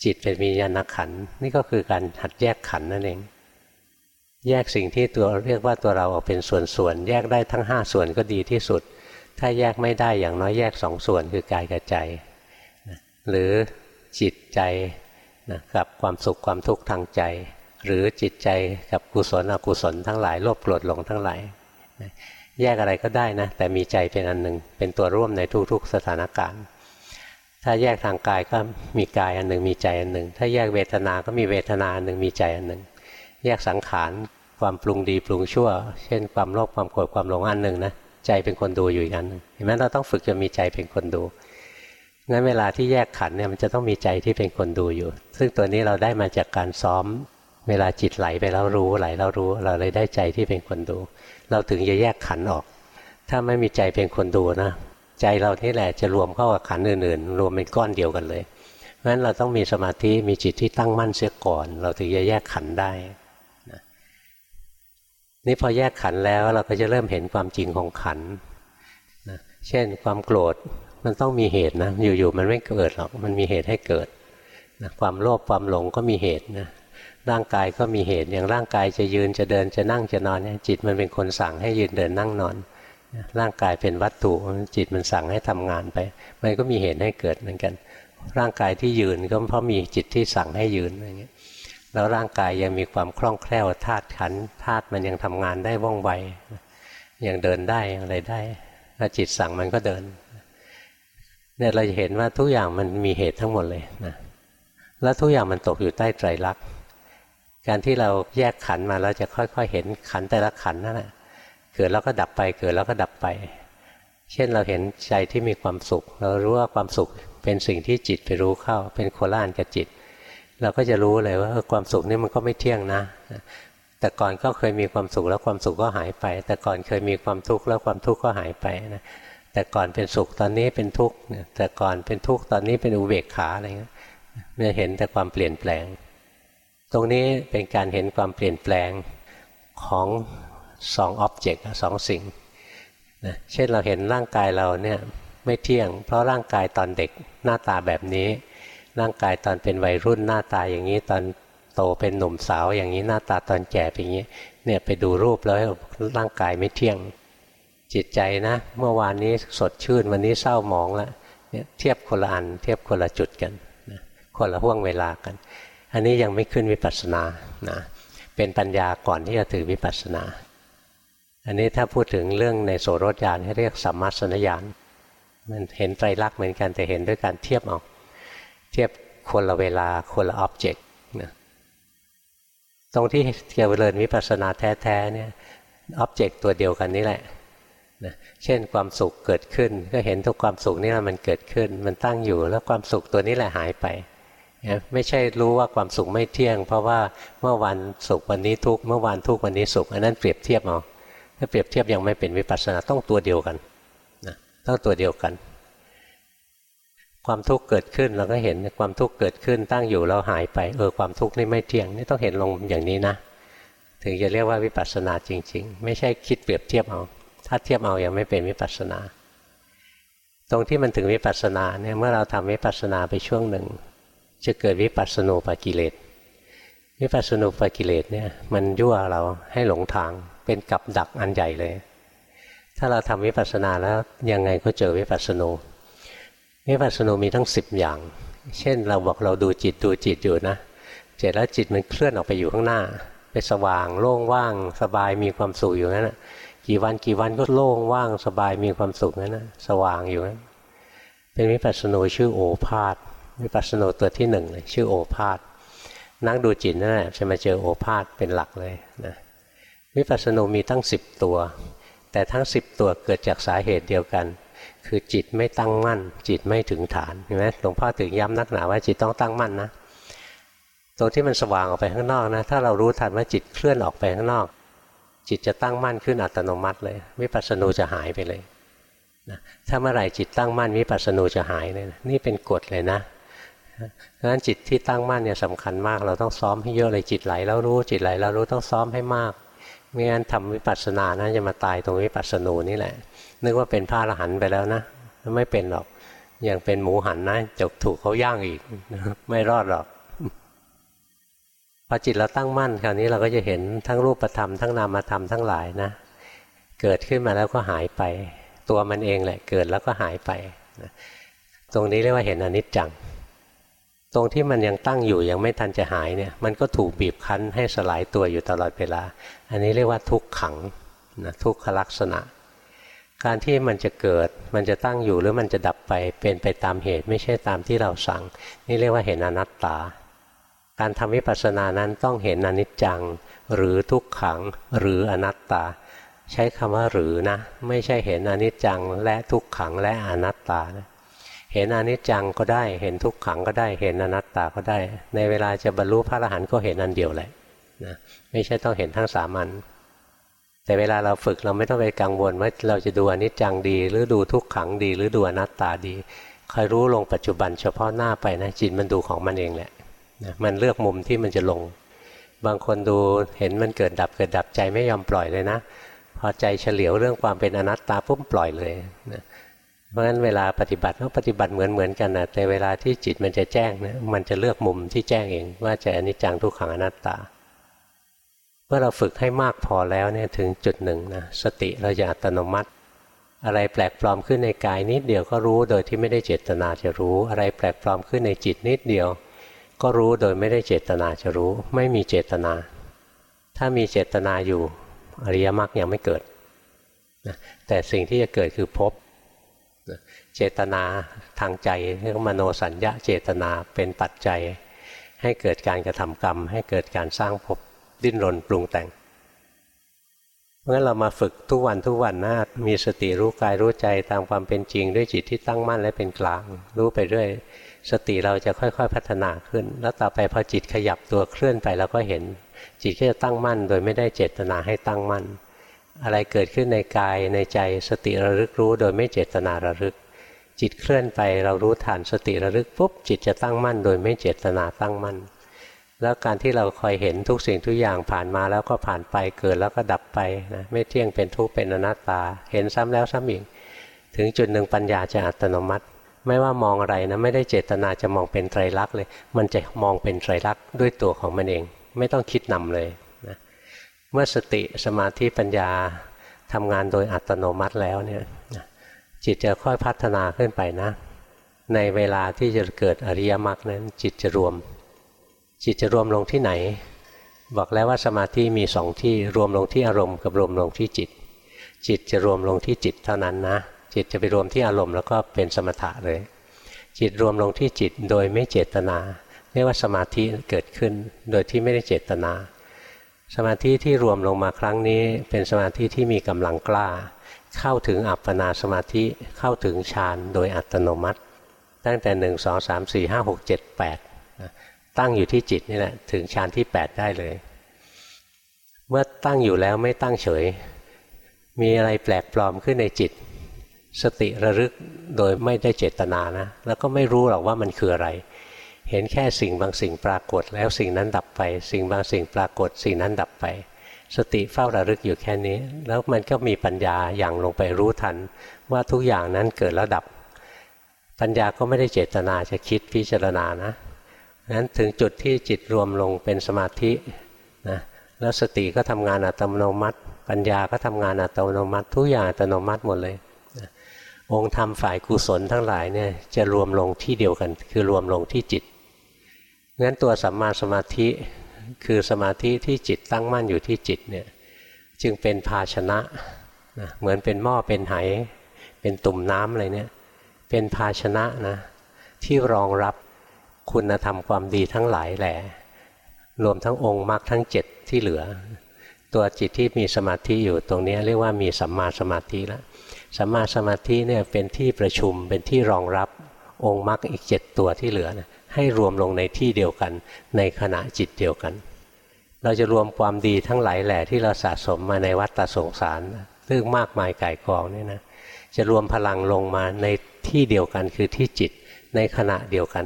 จิตเป็นวิญญาณขันนี่ก็คือการหัดแยกขันนั่นเอง แยกสิ่งที่ตัวเรียกว่าตัวเราออกเป็นส่วนๆแยกได้ทั้งห้าส่วนก็ดีที่สุด ถ้าแยกไม่ได้อย่างน้อยแยกสองส่วนคือกายกับใจ หรือจิตใจนะกับความสุขความทุกข์ทางใจ หรือจิตใจกับกุศลอกุศลทั้งหลายโลภโกรธหลงทั้งหลายแยกอะไรก็ได้นะแต่มีใจเป็นอันหนึ่งเป็นตัวร่วมในทุกๆสถานการณ์ ถ้าแยกทางกายก็มีกายอันหนึ่งมีใจอันหนึ่ง ถ้าแยกเวทนา ก็มีเวทนาอันหนึ่งมีใจอันหนึ่ง แยกสังขารความปรุงดีปรุงชั่ว เช่นความโลภความโกรธความหลงอันหนึ่งนะใจเป็นคนดูอยู่อีกอันหนึ่งเห็นไหมเราต้องฝึกจนมีใจเป็นคนดูงั้นเวลาที่แยกขันเนี่ยมันจะต้องมีใจที่เป็นคนดูอยู่ ซึ่งตัวนี้เราได้มาจากการซ้อม เวลาจิตไหลไปแล้วรู้ไหลแล้วรู้ เราเลยได้ใจที่เป็นคนดู เราถึงจะแยกขันออก ถ้าไม่มีใจเป็นคนดูนะ ใจเรานี่แหละจะรวมเข้ากับขันอื่นๆ รวมเป็นก้อนเดียวกันเลยเพราะฉะนั้นเราต้องมีสมาธิมีจิตที่ตั้งมั่นเสียก่อน เราถึงจะแยกขันได้นี่พอแยกขันแล้วเราก็จะเริ่มเห็นความจริงของขันนะเช่นความโกรธมันต้องมีเหตุนะอยู่ๆมันไม่เกิดหรอกมันมีเหตุให้เกิดนะความโลภความหลงก็มีเหตุนะร่างกายก็มีเหตุอย่างร่างกายจะยืนจะเดินจะนั่งจะนอนเนี่ยจิตมันเป็นคนสั่งให้ยืนเดินนั่งนอน ร่างกายเป็นวัตถุจิตมันสั่งให้ทำงานไป มันก็มีเหตุให้เกิดเหมือนกัน ร่างกายที่ยืนก็เพราะมีจิตที่สั่งให้ยืนอย่างเงี้ยแล้วร่างกายยังมีความคล่องแคล่วธาตุขันธาตุมันยังทำงานได้ว่องไวยังเดินได้อะไรได้ถ้าจิตสั่งมันก็เดินเนี่ยเราจะเห็นว่าทุกอย่างมันมีเหตุทั้งหมดเลยนะแล้วทุกอย่างมันตกอยู่ใต้ไตรลักษณ์การที่เราแยกขันมาเราจะค่อย ๆ เห็นขันแต่ละขันนั่นแหละ เกิดแล้วก็ดับไปเกิดแล้วก็ดับไป เช่นเราเห็นใจที่มีความสุข เรารู้ว่าความสุขเป็นสิ่งที่จิตไปรู้เข้า เป็นโคล่านกับจิต เราก็จะรู้เลยว่าความสุขนี่มันก็ไม่เที่ยงนะ แต่ก่อนก็เคยมีความสุขแล้วความสุขก็หายไป แต่ก่อนเคยมีความทุกข์แล้วความทุกข์ก็หายไปนะแต่ก่อนเป็นสุขตอนนี้เป็นทุกข์แต่ก่อนเป็นทุกข์ตอนนี้เป็นอุเบกขาอะไรเงี้ยเห็นแต่ความเปลี่ยนแปลง ตรงนี้เป็นการเห็นความเปลี่ยนแปลงของ สองอ็อบเจกต์สองสิ่งนะเช่นเราเห็นร่างกายเราเนี่ยไม่เที่ยง เพราะร่างกายตอนเด็กหน้าตาแบบนี้ ร่างกายตอนเป็นวัยรุ่นหน้าตาอย่างนี้ตอนโตเป็นหนุ่มสาวอย่างนี้หน้าตาตอนแก่เป็นอย่างนี้เนี่ยไปดูรูปแล้วร่างกายไม่เที่ยงจิตใจนะเมื่อวานนี้สดชื่นวันนี้เศร้าหมองแล้วเนี่ยเทียบคนละอัน เทียบคนละจุดกันนะคนละห่วงเวลากัน อันนี้ยังไม่ขึ้นวิปัสสนานะเป็นปัญญาก่อนที่จะถึงวิปัสสนา อันนี้ถ้าพูดถึงเรื่องในโสรถญาณให้เรียกสัมมาสนญาณมันเห็นไตรลักษณ์เหมือนกันแต่เห็นด้วยการเทียบเอาเทียบคนละเวลาคนละอ็อบเจกต์นะตรงที่เจริญวิปัสสนาแท้ๆเนี่ยอ็อบเจกต์ตัวเดียวกันนี่แหละนะเช่นความสุขเกิดขึ้น ก็เห็นทุกความสุขนี่แหละมันเกิดขึ้น มันตั้งอยู่แล้วความสุขตัวนี้แหละหายไปนะไม่ใช่รู้ว่าความสุขไม่เที่ยง เพราะว่าเมื่อวันสุขวันนี้ทุกเมื่อวานทุกวันนี้สุขอันนั้นเปรียบเทียบเอา ถ้าเปรียบเทียบยังไม่เป็นวิปัสสนาต้องตัวเดียวกันนะต้องตัวเดียวกัน ความทุกข์เกิดขึ้นเราก็เห็นความทุกข์เกิดขึ้นตั้งอยู่แล้วหายไปเออความทุกข์นี่ไม่เที่ยงนี่ต้องเห็นลงอย่างนี้นะถึงจะเรียกว่าวิปัสสนาจริง ๆ ไม่ใช่คิดเปรียบเทียบเอา ถ้าเทียบเอายังไม่เป็นวิปัสสนา ตรงที่มันถึงวิปัสสนาเนี่ยเมื่อเราทำวิปัสสนาไปช่วงหนึ่ง จะเกิดวิปัสสนูปกิเลสวิปัสสนูปกิเลสเนี่ยมันยั่วเราให้หลงทาง เป็นกับดักอันใหญ่เลย ถ้าเราทำวิปัสสนาแล้วยังไงก็เจอวิปัสสนูวิปัสสนูมีทั้งสิบอย่าง เช่นเราบอกเราดูจิตดูจิตอยู่นะเสร็จแล้วจิตมันเคลื่อนออกไปอยู่ข้างหน้า ไปสว่างโล่งว่าง สบายมีความสุขอยู่นั่นแหะกี่วันกี่วันก็โล่งว่างสบายมีความสุขนั่นนะสว่างอยู่นั้นเป็นวิปัสสนูชื่อโอภาษวิปัสสนูตัวที่หนึ่งเลยชื่อโอภาษนั่งดูจิตนั่นแหละจะมาเจอโอภาษเป็นหลักเลยนะ วิปัสสนูมีตั้งสิบตัว แต่ทั้งสิบตัวเกิดจากสาเหตุเดียวกัน คือจิตไม่ตั้งมั่น จิตไม่ถึงฐานเห็นไหมหลวงพ่อถึงย้ำนักหนาว่าจิตต้องตั้งมั่นนะตรงที่มันสว่างออกไปข้างนอกนะถ้าเรารู้ทันว่าจิตเคลื่อนออกไปข้างนอก จิตจะตั้งมั่นขึ้นอัตโนมัติเลยวิปัสสนูจะหายไปเลยนะถ้าเมื่อไหร่จิตตั้งมั่นวิปัสสนูจะหายเลยนี่เป็นกฎเลยนะเพราะฉะนั้นจิตที่ตั้งมั่นเนี่ยสำคัญมาก เราต้องซ้อมให้เยอะเลยจิตไหลแล้วรู้จิตไหลแล้วรู้ต้องซ้อมให้มาก ไม่งั้นทำวิปัสสนานะจะมาตายตรงวิปัสสนูนี่แหละ นึกว่าเป็นพระอรหันต์ไปแล้วนะ ไม่เป็นหรอก อยังเป็นหมูหันนะจะถูกเขาย่างอีก ไม่รอดหรอก พอจิตเราตั้งมั่นคราวนี้เราก็จะเห็นทั้งรูปธรรมทั้งนามธรรมทั้งหลายนะ เกิดขึ้นมาแล้วก็หายไป ตัวมันเองแหละ เกิดแล้วก็หายไป ตรงนี้เรียกว่าเห็นอนิจจัง ตรงที่มันยังตั้งอยู่ยังไม่ทันจะหายเนี่ย มันก็ถูกบีบคั้นให้สลายตัวอยู่ตลอดเวลา อันนี้เรียกว่าทุกขังนะทุกขลักษณะ การที่มันจะเกิดมันจะตั้งอยู่หรือมันจะดับไปเป็นไปตามเหตุไม่ใช่ตามที่เราสั่ง นี่เรียกว่าเห็นอนัตตา การทำวิปัสสนานั้นต้องเห็นอนิจจัง หรือทุกขังหรืออนัตตา ใช้คำว่าหรือนะ ไม่ใช่เห็นอนิจจังและทุกขังและอนัตตานะเห็นอนิจจังก็ได้เห็นทุกขังก็ได้เห็นอนัตตาก็ได้ ในเวลาจะบรรลุพระอรหันต์ก็เห็นอันเดียวแหละนะ ไม่ใช่ต้องเห็นทั้งสามัญแต่เวลาเราฝึกเราไม่ต้องไปกังวลว่าเราจะดูอนิจจังดี หรือดูทุกขังดี หรือดูอนัตตาดีคอยรู้ลงปัจจุบันเฉพาะหน้าไปนะจิตมันดูของมันเองแหละนะมันเลือกมุมที่มันจะลง บางคนดูเห็นมันเกิดดับเกิดดับใจไม่ยอมปล่อยเลยนะ พอใจเฉลียวเรื่องความเป็นอนัตตาปุ๊บปล่อยเลยนะเพราะฉะนั้นเวลาปฏิบัติก็ปฏิบัติเหมือนเหมือนกันนะแต่เวลาที่จิตมันจะแจ้งนะมันจะเลือกมุมที่แจ้งเอง ว่าจะอนิจจังทุกขังอนัตตา มื่อเราฝึกให้มากพอแล้วเนี่ยถึงจุดหนึ่งนะสติเราจะอัตโนมัติ อะไรแปลกปลอมขึ้นในกายนิดเดียวก็รู้โดยที่ไม่ได้เจตนาจะรู้ อะไรแปลกปลอมขึ้นในจิตนิดเดียว ก็รู้โดยไม่ได้เจตนาจะรู้ ไม่มีเจตนา ถ้ามีเจตนาอยู่อริยมรรคยังไม่เกิดนะแต่สิ่งที่จะเกิดคือพบนะเจตนาทางใจเรียกมโนสัญญาเจตนาเป็นปัจจัย ให้เกิดการกระทำกรรม ให้เกิดการสร้างภพ ดิ้นรนปรุงแต่ง เพราะฉะนั้นเรามาฝึกทุกวันทุกวันนะมีสติรู้กายรู้ใจตามความเป็นจริงด้วยจิตที่ตั้งมั่นและเป็นกลาง รู้ไปเรื่อยสติเราจะค่อยๆ พัฒนาขึ้น แล้วต่อไปพอจิตขยับตัวเคลื่อนไปเราก็เห็น จิตก็จะตั้งมั่น โดยไม่ได้เจตนาให้ตั้งมั่น อะไรเกิดขึ้นในกายในใจสติระลึกรู้ โดยไม่เจตนาระลึก จิตเคลื่อนไปเรารู้ฐานสติระลึกปุ๊บจิตจะตั้งมั่น โดยไม่เจตนาตั้งมั่น แล้วการที่เราคอยเห็นทุกสิ่งทุกอย่างผ่านมาแล้วก็ผ่านไปเกิดแล้วก็ดับไปนะไม่เที่ยงเป็นทุกข์เป็นอนัตตา เห็นซ้ำแล้วซ้ำอีกถึงจุดหนึ่งปัญญาจะอัตโนมัติ ไม่ว่ามองอะไรนะไม่ได้เจตนาจะมองเป็นไตรลักษณ์เลย มันจะมองเป็นไตรลักษณ์ด้วยตัวของมันเอง ไม่ต้องคิดนำเลยนะเมื่อสติสมาธิปัญญาทำงานโดยอัตโนมัติแล้วเนี่ยจิตจะค่อยพัฒนาขึ้นไปนะ ในเวลาที่จะเกิดอริยมรรคนั้นจิตจะรวม จิตจะรวมลงที่ไหน บอกแล้วว่าสมาธิมีสองที่รวมลงที่อารมณ์กับรวมลงที่จิต จิตจะรวมลงที่จิตเท่านั้นนะ จิตจะไปรวมที่อารมณ์แล้วก็เป็นสมถะเลย จิตรวมลงที่จิตโดยไม่เจตนาเรียกว่าสมาธิเกิดขึ้นโดยที่ไม่ได้เจตนา สมาธิที่รวมลงมาครั้งนี้เป็นสมาธิที่มีกำลังกล้า เข้าถึงอัปปนาสมาธิเข้าถึงฌานโดยอัตโนมัติ ตั้งแต่หนึ่งสองสามสี่ห้าหกเจ็ดแปด ตั้งอยู่ที่จิตนี่แหละถึงฌานที่แปดได้เลย เมื่อตั้งอยู่แล้วไม่ตั้งเฉย มีอะไรแปลกปลอมขึ้นในจิต สติระลึกโดยไม่ได้เจตนานะ แล้วก็ไม่รู้หรอกว่ามันคืออะไร เห็นแค่สิ่งบางสิ่งปรากฏ แล้วสิ่งนั้นดับไป สิ่งบางสิ่งปรากฏ สิ่งนั้นดับไป สติเฝ้าระลึกอยู่แค่นี้ แล้วมันก็มีปัญญาอย่างลงไปรู้ทัน ว่าทุกอย่างนั้นเกิดแล้วดับ ปัญญาก็ไม่ได้เจตนาจะคิดพิจารณานะ นั้นถึงจุดที่จิตรวมลงเป็นสมาธินะแล้วสติก็ทำงานอัตโนมัติ ปัญญาก็ทำงานอัตโนมัติ ทุกอย่างอัตโนมัติหมดเลยนะองค์ธรรมฝ่ายกุศลทั้งหลายเนี่ยจะรวมลงที่เดียวกัน คือรวมลงที่จิตงั้นตัวสัมมาสมาธิคือสมาธิที่จิตตั้งมั่นอยู่ที่จิตเนี่ยจึงเป็นภาชนะนะเหมือนเป็นหม้อเป็นไหเป็นตุ่มน้ำอะไรเนี่ยเป็นภาชนะนะที่รองรับ คุณธรรมความดีทั้งหลายแหละรวมทั้งองค์มรรคทั้งเจ็ดที่เหลือ ตัวจิตที่มีสมาธิอยู่ตรงนี้เรียกว่ามีสัมมาสมาธิแล้วสัมมาสมาธิเนี่ยเป็นที่ประชุมเป็นที่รองรับองค์มรรคอีกเจ็ดตัวที่เหลือนะให้รวมลงในที่เดียวกันในขณะจิตเดียวกัน เราจะรวมความดีทั้งหลายแหล่ที่เราสะสมมาในวัฏสงสารเรื่องมากมายก่ายกองนี่นะจะรวมพลังลงมาในที่เดียวกันคือที่จิตในขณะเดียวกัน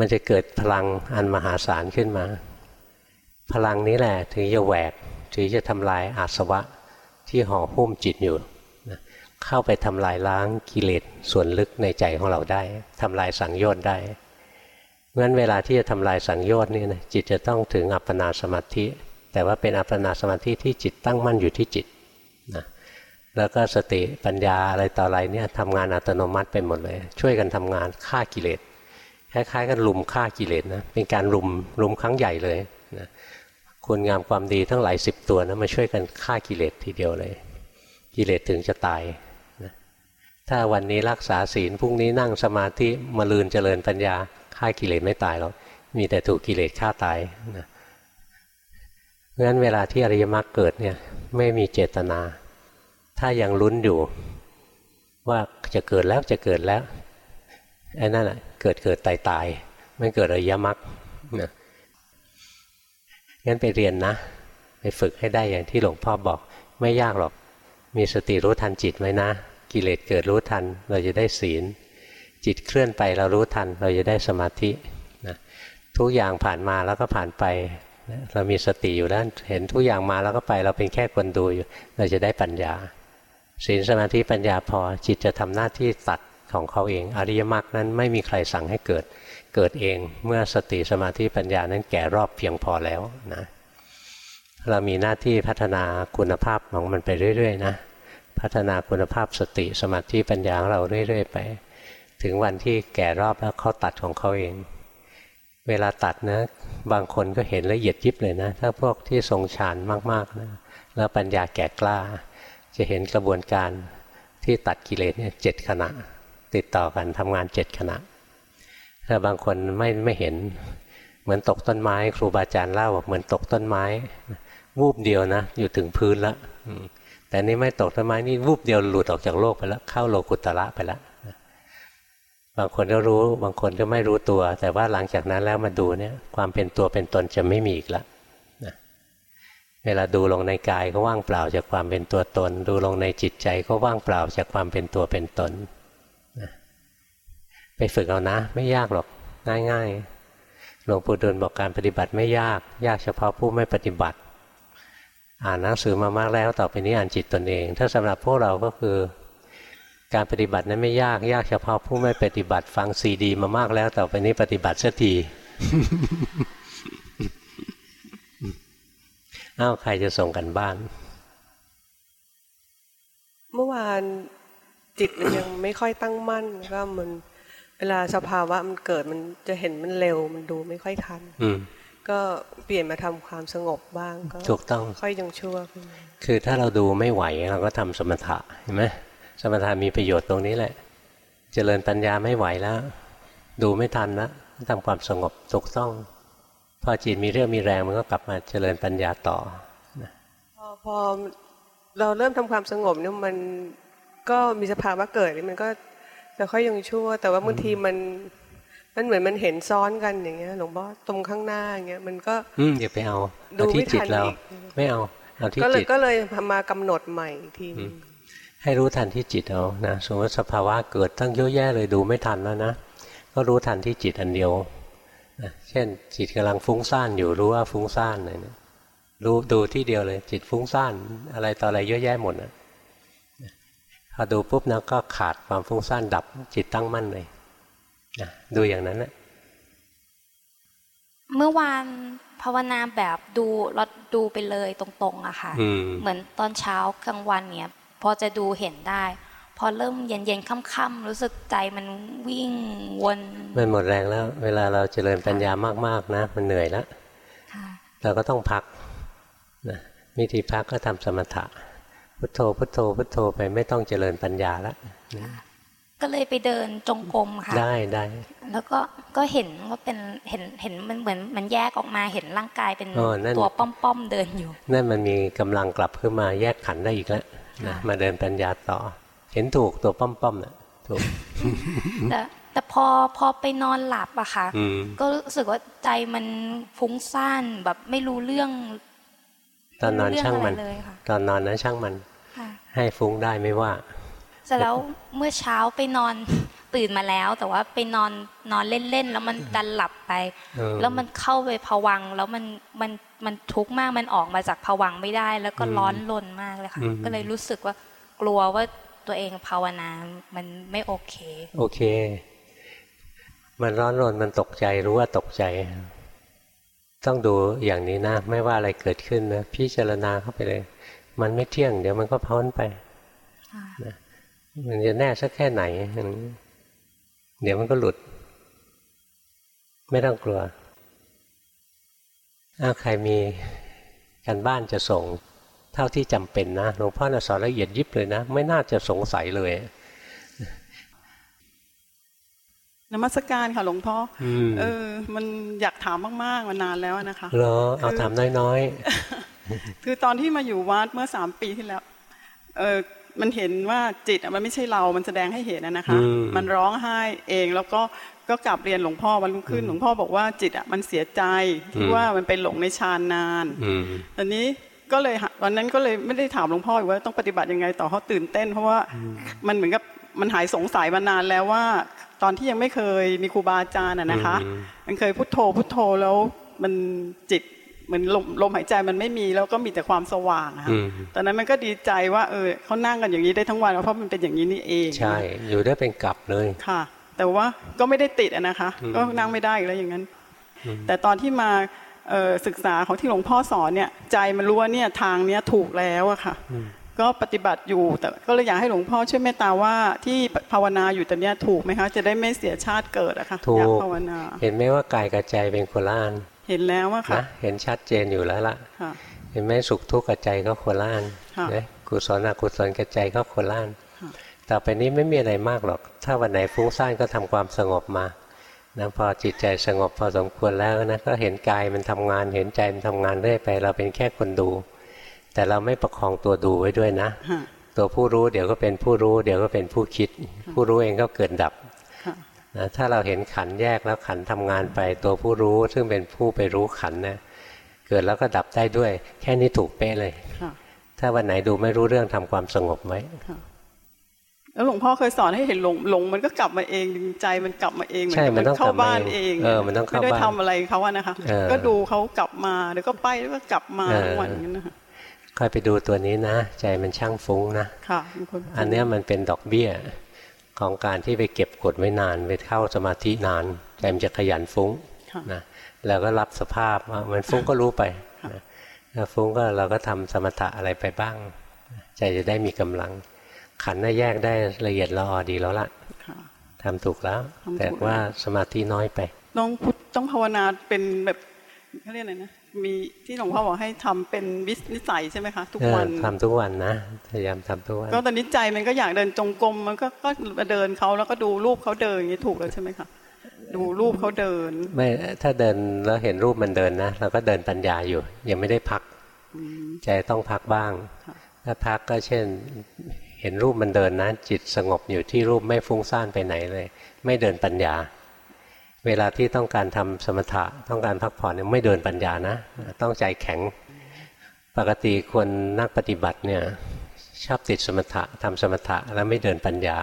มันจะเกิดพลังอันมหาศาลขึ้นมา พลังนี้แหละถึงจะแหวกถึงจะทำลายอาสวะที่ห่อหุ้มจิตอยู่เข้าไปทำลายล้างกิเลสส่วนลึกในใจของเราได้ทำลายสังโยชน์ได้เพราะฉะนั้นเวลาที่จะทำลายสังโยชน์นี่นะจิตจะต้องถึงอัปปนาสมาธิ แต่ว่าเป็นอัปปนาสมาธิที่จิตตั้งมั่นอยู่ที่จิตนะแล้วก็สติปัญญาอะไรต่ออะไรเนี่ยทำงานอัตโนมัติไปหมดเลย ช่วยกันทำงานฆ่ากิเลส คล้ายๆ กันลุมฆ่ากิเลสนะเป็นการลุมลุมครั้งใหญ่เลยนะคุณงามความดีทั้งหลายสิบตัวนะมาช่วยกันฆ่ากิเลสทีเดียวเลย กิเลสถึงจะตายถ้าวันนี้รักษาศีลพรุ่งนี้นั่งสมาธิมาลืนเจริญปัญญาฆ่ากิเลสไม่ตายหรอกมีแต่ถูกกิเลสฆ่าตายนะงั้นเวลาที่อริยมรรคเกิดเนี่ยไม่มีเจตนา ถ้ายังลุ้นอยู่ว่าจะเกิดแล้วจะเกิดแล้วไอ้นั่นแหะ เกิดเกิดตายตายไม่เกิดอริยมรรคนะงั้นไปเรียนนะ ไปฝึกให้ได้อย่างที่หลวงพ่อบอกไม่ยากหรอก มีสติรู้ทันจิตไว้นะ กิเลสเกิดรู้ทัน เราจะได้ศีล จิตเคลื่อนไปเรารู้ทัน เราจะได้สมาธินะทุกอย่างผ่านมาแล้วก็ผ่านไป เรามีสติอยู่แล้วเห็นทุกอย่างมาแล้วก็ไป เราเป็นแค่คนดูอยู่ เราจะได้ปัญญาศีลสมาธิปัญญาพอจิตจะทำหน้าที่ตัด ของเขาเอง อริยมรรคนั้นไม่มีใครสั่งให้เกิด เกิดเองเมื่อสติสมาธิปัญญานั้นแก่รอบเพียงพอแล้วนะเรามีหน้าที่พัฒนาคุณภาพของมันไปเรื่อยๆนะพัฒนาคุณภาพสติสมาธิปัญญาของเราเรื่อยๆไป ถึงวันที่แก่รอบแล้วเขาตัดของเขาเอง เวลาตัดนะ บางคนก็เห็นละเอียดยิบเลยนะ ถ้าพวกที่ทรงฌานมากๆนะแล้วปัญญาแก่กล้า จะเห็นกระบวนการที่ตัดกิเลสเนี่ยเจ็ดขณะ ติดต่อกันทำงานเจ็ดขณะถ้าบางคนไม่ไม่เห็น เหมือนตกต้นไม้ ครูบาอาจารย์เล่าเหมือนตกต้นไม้ วูบเดียวนะ อยู่ถึงพื้นแล้วแต่นี่ไม่ตกต้นไม้นี่วูบเดียวหลุดออกจากโลกไปแล้วเข้าโลกุตระไปแล้วบางคนก็รู้ บางคนก็ไม่รู้ตัว แต่ว่าหลังจากนั้นแล้วมาดูเนี่ย ความเป็นตัวเป็นตนจะไม่มีอีกแล้วนะเวลาดูลงในกายก็ว่างเปล่าจากความเป็นตัวตน ดูลงในจิตใจก็ว่างเปล่าจากความเป็นตัวเป็นตนน ไปฝึกเอานะ ไม่ยากหรอกง่ายๆหลวงปู่ดูลบอกการปฏิบัติไม่ยาก ยากเฉพาะผู้ไม่ปฏิบัติ อ่านหนังสือมามากแล้วต่อไปนี้อ่านจิตตนเอง ถ้าสำหรับพวกเราก็คือการปฏิบัตินั้นไม่ยากยากเฉพาะผู้ไม่ปฏิบัติฟังซีดี มามากแล้วต่อไปนี้ปฏิบัติสักทีอ้าวใครจะส่งกันบ้าน เมื่อวานจิตมันยังไม่ค่อยตั้งมั่นก็มัน เวลาสภาวะมันเกิดมันจะเห็นมันเร็วมันดูไม่ค่อยทันอืมก็เปลี่ยนมาทำความสงบบ้างก็ถูกต้องค่อยยังชั่วขึ้นคือถ้าเราดูไม่ไหวเราก็ทำสมถะเห็นไหมสมถะมีประโยชน์ตรงนี้แหละ เจริญปัญญาไม่ไหวแล้ว ดูไม่ทันแล้วทำความสงบถูกต้อง พอจิตมีเรื่องมีแรงมันก็กลับมาเจริญปัญญาต่อพอพอเราเริ่มทำความสงบเนี่ยมันก็มีสภาวะเกิดนี่มันก็ จะค่อยยังชั่ว แต่ว่าบางทีมันมันเหมือนมันเห็นซ้อนกันอย่างเงี้ยหลวงพ่อตรงข้างหน้าอย่างเงี้ยมันก็ อืมอย่าไปเอาดูเอาที่ไม่จิตทันเราอีกไม่เอาเอาที่ก็เลยจิตก็เลยมากำหนดใหม่อีกทีนึงให้รู้ทันที่จิตเอานะสมมติสภาวะเกิดตั้งเยอะแยะเลยดูไม่ทันแล้วนะก็รู้ทันที่จิตอันเดียวนะเช่น จิตกำลังฟุ้งซ่านอยู่รู้ว่าฟุ้งซ่านเลยนะรู้ดูที่เดียวเลย จิตฟุ้งซ่านอะไรต่ออะไรเยอะแยะหมดนะพ อดูปุ๊บนะก็ขาดความฟุ้งซ่านดับจิตตั้งมั่นเลยนะดูอย่างนั้นนะเมื่อวานภาวนาแบบดูเราดูไปเลยตรงๆอะค่ะอืมเหมือนตอนเช้ากลางวันเนี้ยพอจะดูเห็นได้ พอเริ่มเย็นๆค่ำๆรู้สึกใจมันวิ่งวนมันหมดแรงแล้ว เวลาเราเจริญปัญญามากๆนะ มันเหนื่อยแล้วค่ะเราก็ต้องพักนะวิธีพักก็ทำสมถะ พุทโธพุทโธพุทโธไปไม่ต้องเจริญปัญญาแล้วก็เลยไปเดินจงกรมค่ะ ได้ได้แล้วก็ก็เห็นว่าเป็นเห็นเห็นมันเหมือนมันแยกออกมาเห็นร่างกายเป็นอ๋อนั่นตัวป้อมๆเดินอยู่ นั่นมันมีกำลังกลับขึ้นมาแยกขันธ์ได้อีกแล้วนะค่ะมาเดินปัญญาต่อ เห็นถูกตัวป้อมๆน่ะถูกแต่แต่พอพอไปนอนหลับอะค่ะอืมก็รู้สึกว่าใจมันฟุ้งซ่านแบบไม่รู้เรื่อง ตอนนอนไรู้เรื่ช่างมันอะไรเลยค่ะตอนนอนนั้นช่างมันค่ะ ให้ฟุ้งได้ไม่ว่าเสร็จแล้วเมื่อเช้าไปนอนตื่นมาแล้ว แต่ว่าไปนอนนอนเล่นๆแล้วมันดันหลับไปเออแล้วมันเข้าไปผวังค์แล้วมันมันมันทุกข์มากมันออกมาจากผวังค์ไม่ได้ แล้วก็อืมร้อนรนมากเลยค่ะอืมก็เลยรู้สึกว่ากลัวว่าตัวเองภาวนา มันไม่โอเค โอเค มันร้อนรนมันตกใจรู้ว่าตกใจ ต้องดูอย่างนี้นะ ไม่ว่าอะไรเกิดขึ้นนะพิจารณาเข้าไปเลย มันไม่เที่ยง เดี๋ยวมันก็พ้นไปค่ะมันจะแน่สักแค่ไหน เดี๋ยวมันก็หลุด ไม่ต้องกลัวถ้าใครมีการบ้านจะส่ง เท่าที่จำเป็นนะหลวงพ่อน่ะสอนละเอียดยิบเลยนะ ไม่น่าจะสงสัยเลยนมัสการค่ะหลวงพ่ออมเออ มันอยากถามมากๆมานานแล้วนะคะเหรอเอาถามน้อย คือตอนที่มาอยู่วัดเมื่อสามปีที่แล้วเออมันเห็นว่าจิตอะมันไม่ใช่เรา มันแสดงให้เห็นอะนะคะ มันร้องไห้เองแล้วก็ก็กลับเรียนหลวงพ่อวันรุ่งขึ้น หลวงพ่อบอกว่าจิตอะมันเสียใจที่ว่ามันไปหลงในฌานนานๆอืมตอนนี้ก็เลยหาวันนั้นก็เลยไม่ได้ถามหลวงพ่ออีกว่าต้องปฏิบัติยังไงต่อเขาตื่นเต้น เพราะว่ามันเหมือนกับมันหายสงสัยมานานแล้วว่า ตอนที่ยังไม่เคยมีครูบาอาจารย์อะนะคะอืมมันเคยพุทโธพุทโธแล้วมันจิต เหมือนลมลมหายใจมันไม่มีแล้วก็มีแต่ความสว่างอะค่ะอืมตอนนั้นมันก็ดีใจว่าเออเขานั่งกันอย่างนี้ได้ทั้งวันเพราะมันเป็นอย่างนี้นี่เองใช่ อยู่ได้เป็นกลับเลยค่ะ แต่ว่าก็ไม่ได้ติดอะนะคะอืมก็นั่งไม่ได้อีกแล้วอย่างนั้นอืมแต่ตอนที่มาเอ่อศึกษาของที่หลวงพ่อสอนเนี่ย ใจมันรู้ว่าเนี่ยทางเนี้ยถูกแล้วอะค่ะ ก็ปฏิบัติอยู่แต่ก็เลยอยากให้หลวงพ่อช่วยเมตตาว่าที่ภาวนาอยู่ตอนเนี้ยถูกไหมคะ จะได้ไม่เสียชาติเกิดอะค่ะถูกอยากภาวนา เห็นไหมว่ากายกับใจเป็นคนละอัน เห็นแล้วอะค่ะนะเห็นชัดเจนอยู่แล้วล่ะค่ะเห็นไหมสุขทุกข์กับใจก็คนละอันค่ะนะกุศลอกุศลกับใจก็คนละอันค่ะต่อไปนี้ไม่มีอะไรมากหรอก ถ้าวันไหนฟุ้งซ่านก็ทำความสงบมานะพอจิตใจสงบพอสมควรแล้วนะก็เห็นกายมันทำงาน เห็นใจมันทำงานเรื่อยไป เราเป็นแค่คนดู แต่เราไม่ประคองตัวดูไว้ด้วยนะค่ะตัวผู้รู้เดี๋ยวก็เป็นผู้รู้ เดี๋ยวก็เป็นผู้คิด ผู้รู้เองก็เกิดดับค่ะ นะถ้าเราเห็นขันธ์แยกแล้วขันธ์ทำงานไปตัวผู้รู้ ซึ่งเป็นผู้ไปรู้ขันธ์นะเกิดแล้วก็ดับได้ด้วย แค่นี้ถูกเป๊ะเลยค่ะถ้าวันไหนดูไม่รู้เรื่องทำความสงบไว้ค่ะแล้วหลวงพ่อเคยสอนให้เห็นหลงหลงมันก็กลับมาเองใจมันกลับมาเองเหมืใช่กับมันต้องเข้ากลับมาบ้านเองเองเออมันต้องเข้าไม่ได้บ้านทำอะไรเขาอะนะคะเออก็ดูเขากลับมาเดี๋ยวก็ไปแล้วก็กลับมาเออทุกวันอย่างนั้นนะคะค่อยไปดูตัวนี้นะ ใจมันช่างฟุ้งนะค่ะมีคนอันเนี้ยมันเป็นดอกเบี้ย ของการที่ไปเก็บกดไว้นานไปเข้าสมาธินานใจมันจะขยันฟุ้งค่ะนะแล้วก็รับสภาพว่ามันฟุ้งก็รู้ไปนะถ้าฟุ้งก็เราก็ทำสมถะอะไรไปบ้าง ใจจะได้มีกำลัง ขันน่ะแยกได้ละเอียดละออดีแล้วล่ะค่ะทำถูกแล้วทำถูกแต่ว่าสมาธิน้อยไป ต้องพุทต้องภาวนาเป็นแบบเขาเรียกอะไรนะ มีที่หลวงพ่อบอกให้ทำเป็นวิสนิสัยใช่ไหมคะทุกเออวันทำทุกวันนะพยายามทำทุกวันก็ตอนนี้ใจมันก็อยากเดินจงกรมมันก็ก็มาเดินเขาแล้วก็ดูรูปเขาเดินอย่างนี้ถูกแล้วใช่ไหมคะดูรูปเขาเดิน ไม่ถ้าเดินแล้วเห็นรูปมันเดินนะเราก็เดินปัญญาอยู่ยังไม่ได้พักใจต้องพักบ้างค่ะถ้าพักก็เช่น เห็นรูปมันเดินนะจิตสงบอยู่ที่รูปไม่ฟุ้งซ่านไปไหนเลย ไม่เดินปัญญา เวลาที่ต้องการทำสมถะต้องการพักผ่อนเนี่ยไม่เดินปัญญานะ ต้องใจแข็ง ปกติคนนักปฏิบัติเนี่ยชอบติดสมถะทำสมถะแล้วไม่เดินปัญญา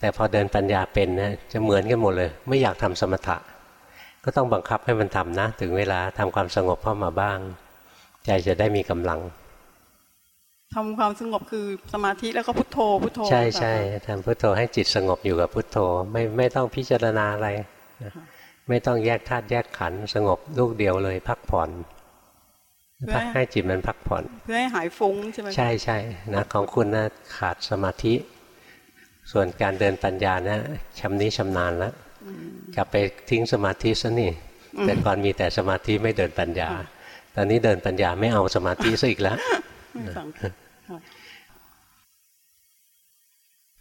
แต่พอเดินปัญญาเป็นนะจะเหมือนกันหมดเลย ไม่อยากทำสมถะ ก็ต้องบังคับให้มันทำนะ ถึงเวลาทำความสงบเข้ามาบ้าง ใจจะได้มีกำลังทำความสงบคือสมาธิแล้วก็พุทโธพุทโธ ใช่หรือเปล่าใช่คะทำพุทโธให้จิตสงบอยู่กับพุทโธ ไม่ไม่ต้องพิจารณาอะไร นะไม่ต้องแยกธาตุแยกขันธ์สงบลูกเดียวเลย พักผ่อนพักให้จิตมันพักผ่อน เพื่อให้หายฟุ้งใช่ไหมคะใช่ใช่นะของคุณนะขาดสมาธิ ส่วนการเดินปัญญานะชำนี้ชำนาญแล้วกลับไปทิ้งสมาธิซะนี่แต่ก่อนมีแต่สมาธิไม่เดินปัญญา ตอนนี้เดินปัญญาไม่เอาสมาธิซะอีกแล้วไม่ฟัง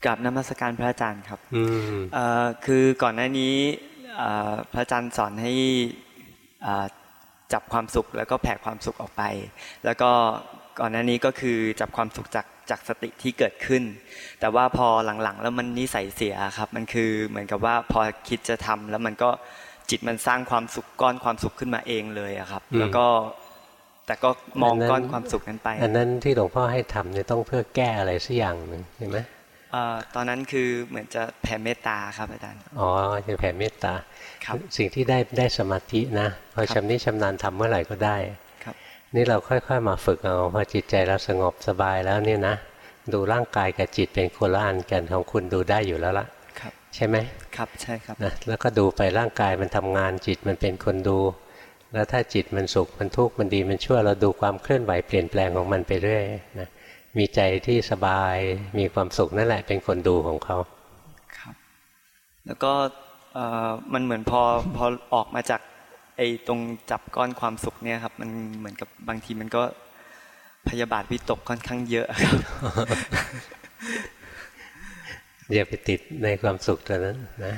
กราบนมัสการพระอาจารย์ครับ อืมเอ่อคือก่อนหน้านี้เอ่อ พระอาจารย์สอนให้อ่าจับความสุขแล้วก็แผ่ความสุขออกไป แล้วก็ก่อนหน้านี้ก็คือจับความสุขจากจากสติที่เกิดขึ้น แต่ว่าพอหลังๆ แล้วมันนิสัยเสียครับมันคือเหมือนกับว่าพอคิดจะทำแล้วมันก็จิตมันสร้างความสุขก้อนความสุขขึ้นมาเองเลยอะครับ แล้วก็แต่ก็มองก้อนความสุขนั้นไป อันนั้นที่หลวงพ่อให้ทำเนี่ยต้องเพื่อแก้อะไรสักอย่างหนึ่งเห็นไหมเอ่อ ตอนนั้นคือเหมือนจะแผ่เมตตาครับอาจารย์ อ๋อ จะแผ่เมตตาครับสิ่งที่ได้ได้สมาธินะพอครับชำนิชำนาญทำเมื่อไหร่ก็ได้ครับ นี่เราค่อยๆมาฝึกเอาพอจิตใจเราสงบสบายแล้วเนี่ยนะ ดูร่างกายกับจิตเป็นคนละอันกันของคุณดูได้อยู่แล้วล่ะครับ ใช่ไหมครับใช่ครับนะแล้วก็ดูไปร่างกายมันทำงานจิตมันเป็นคนดู แล้วถ้าจิตมันสุขมันทุกข์มันดีมันชั่วเราดูความเคลื่อนไหวเปลี่ยนแปลงของมันไปเรื่อยนะ มีใจที่สบายมีความสุขนั่นแหละ เป็นคนดูของเขาครับ แล้วก็เอ่อมันเหมือนพอพอออกมาจากไอ้ตรงจับก้อนความสุขเนี่ยครับ มันเหมือนกับบางทีมันก็พยาบาทวิตกค่อนข้างเยอะครับอย่าไปติดในความสุขตัวนั้นนะ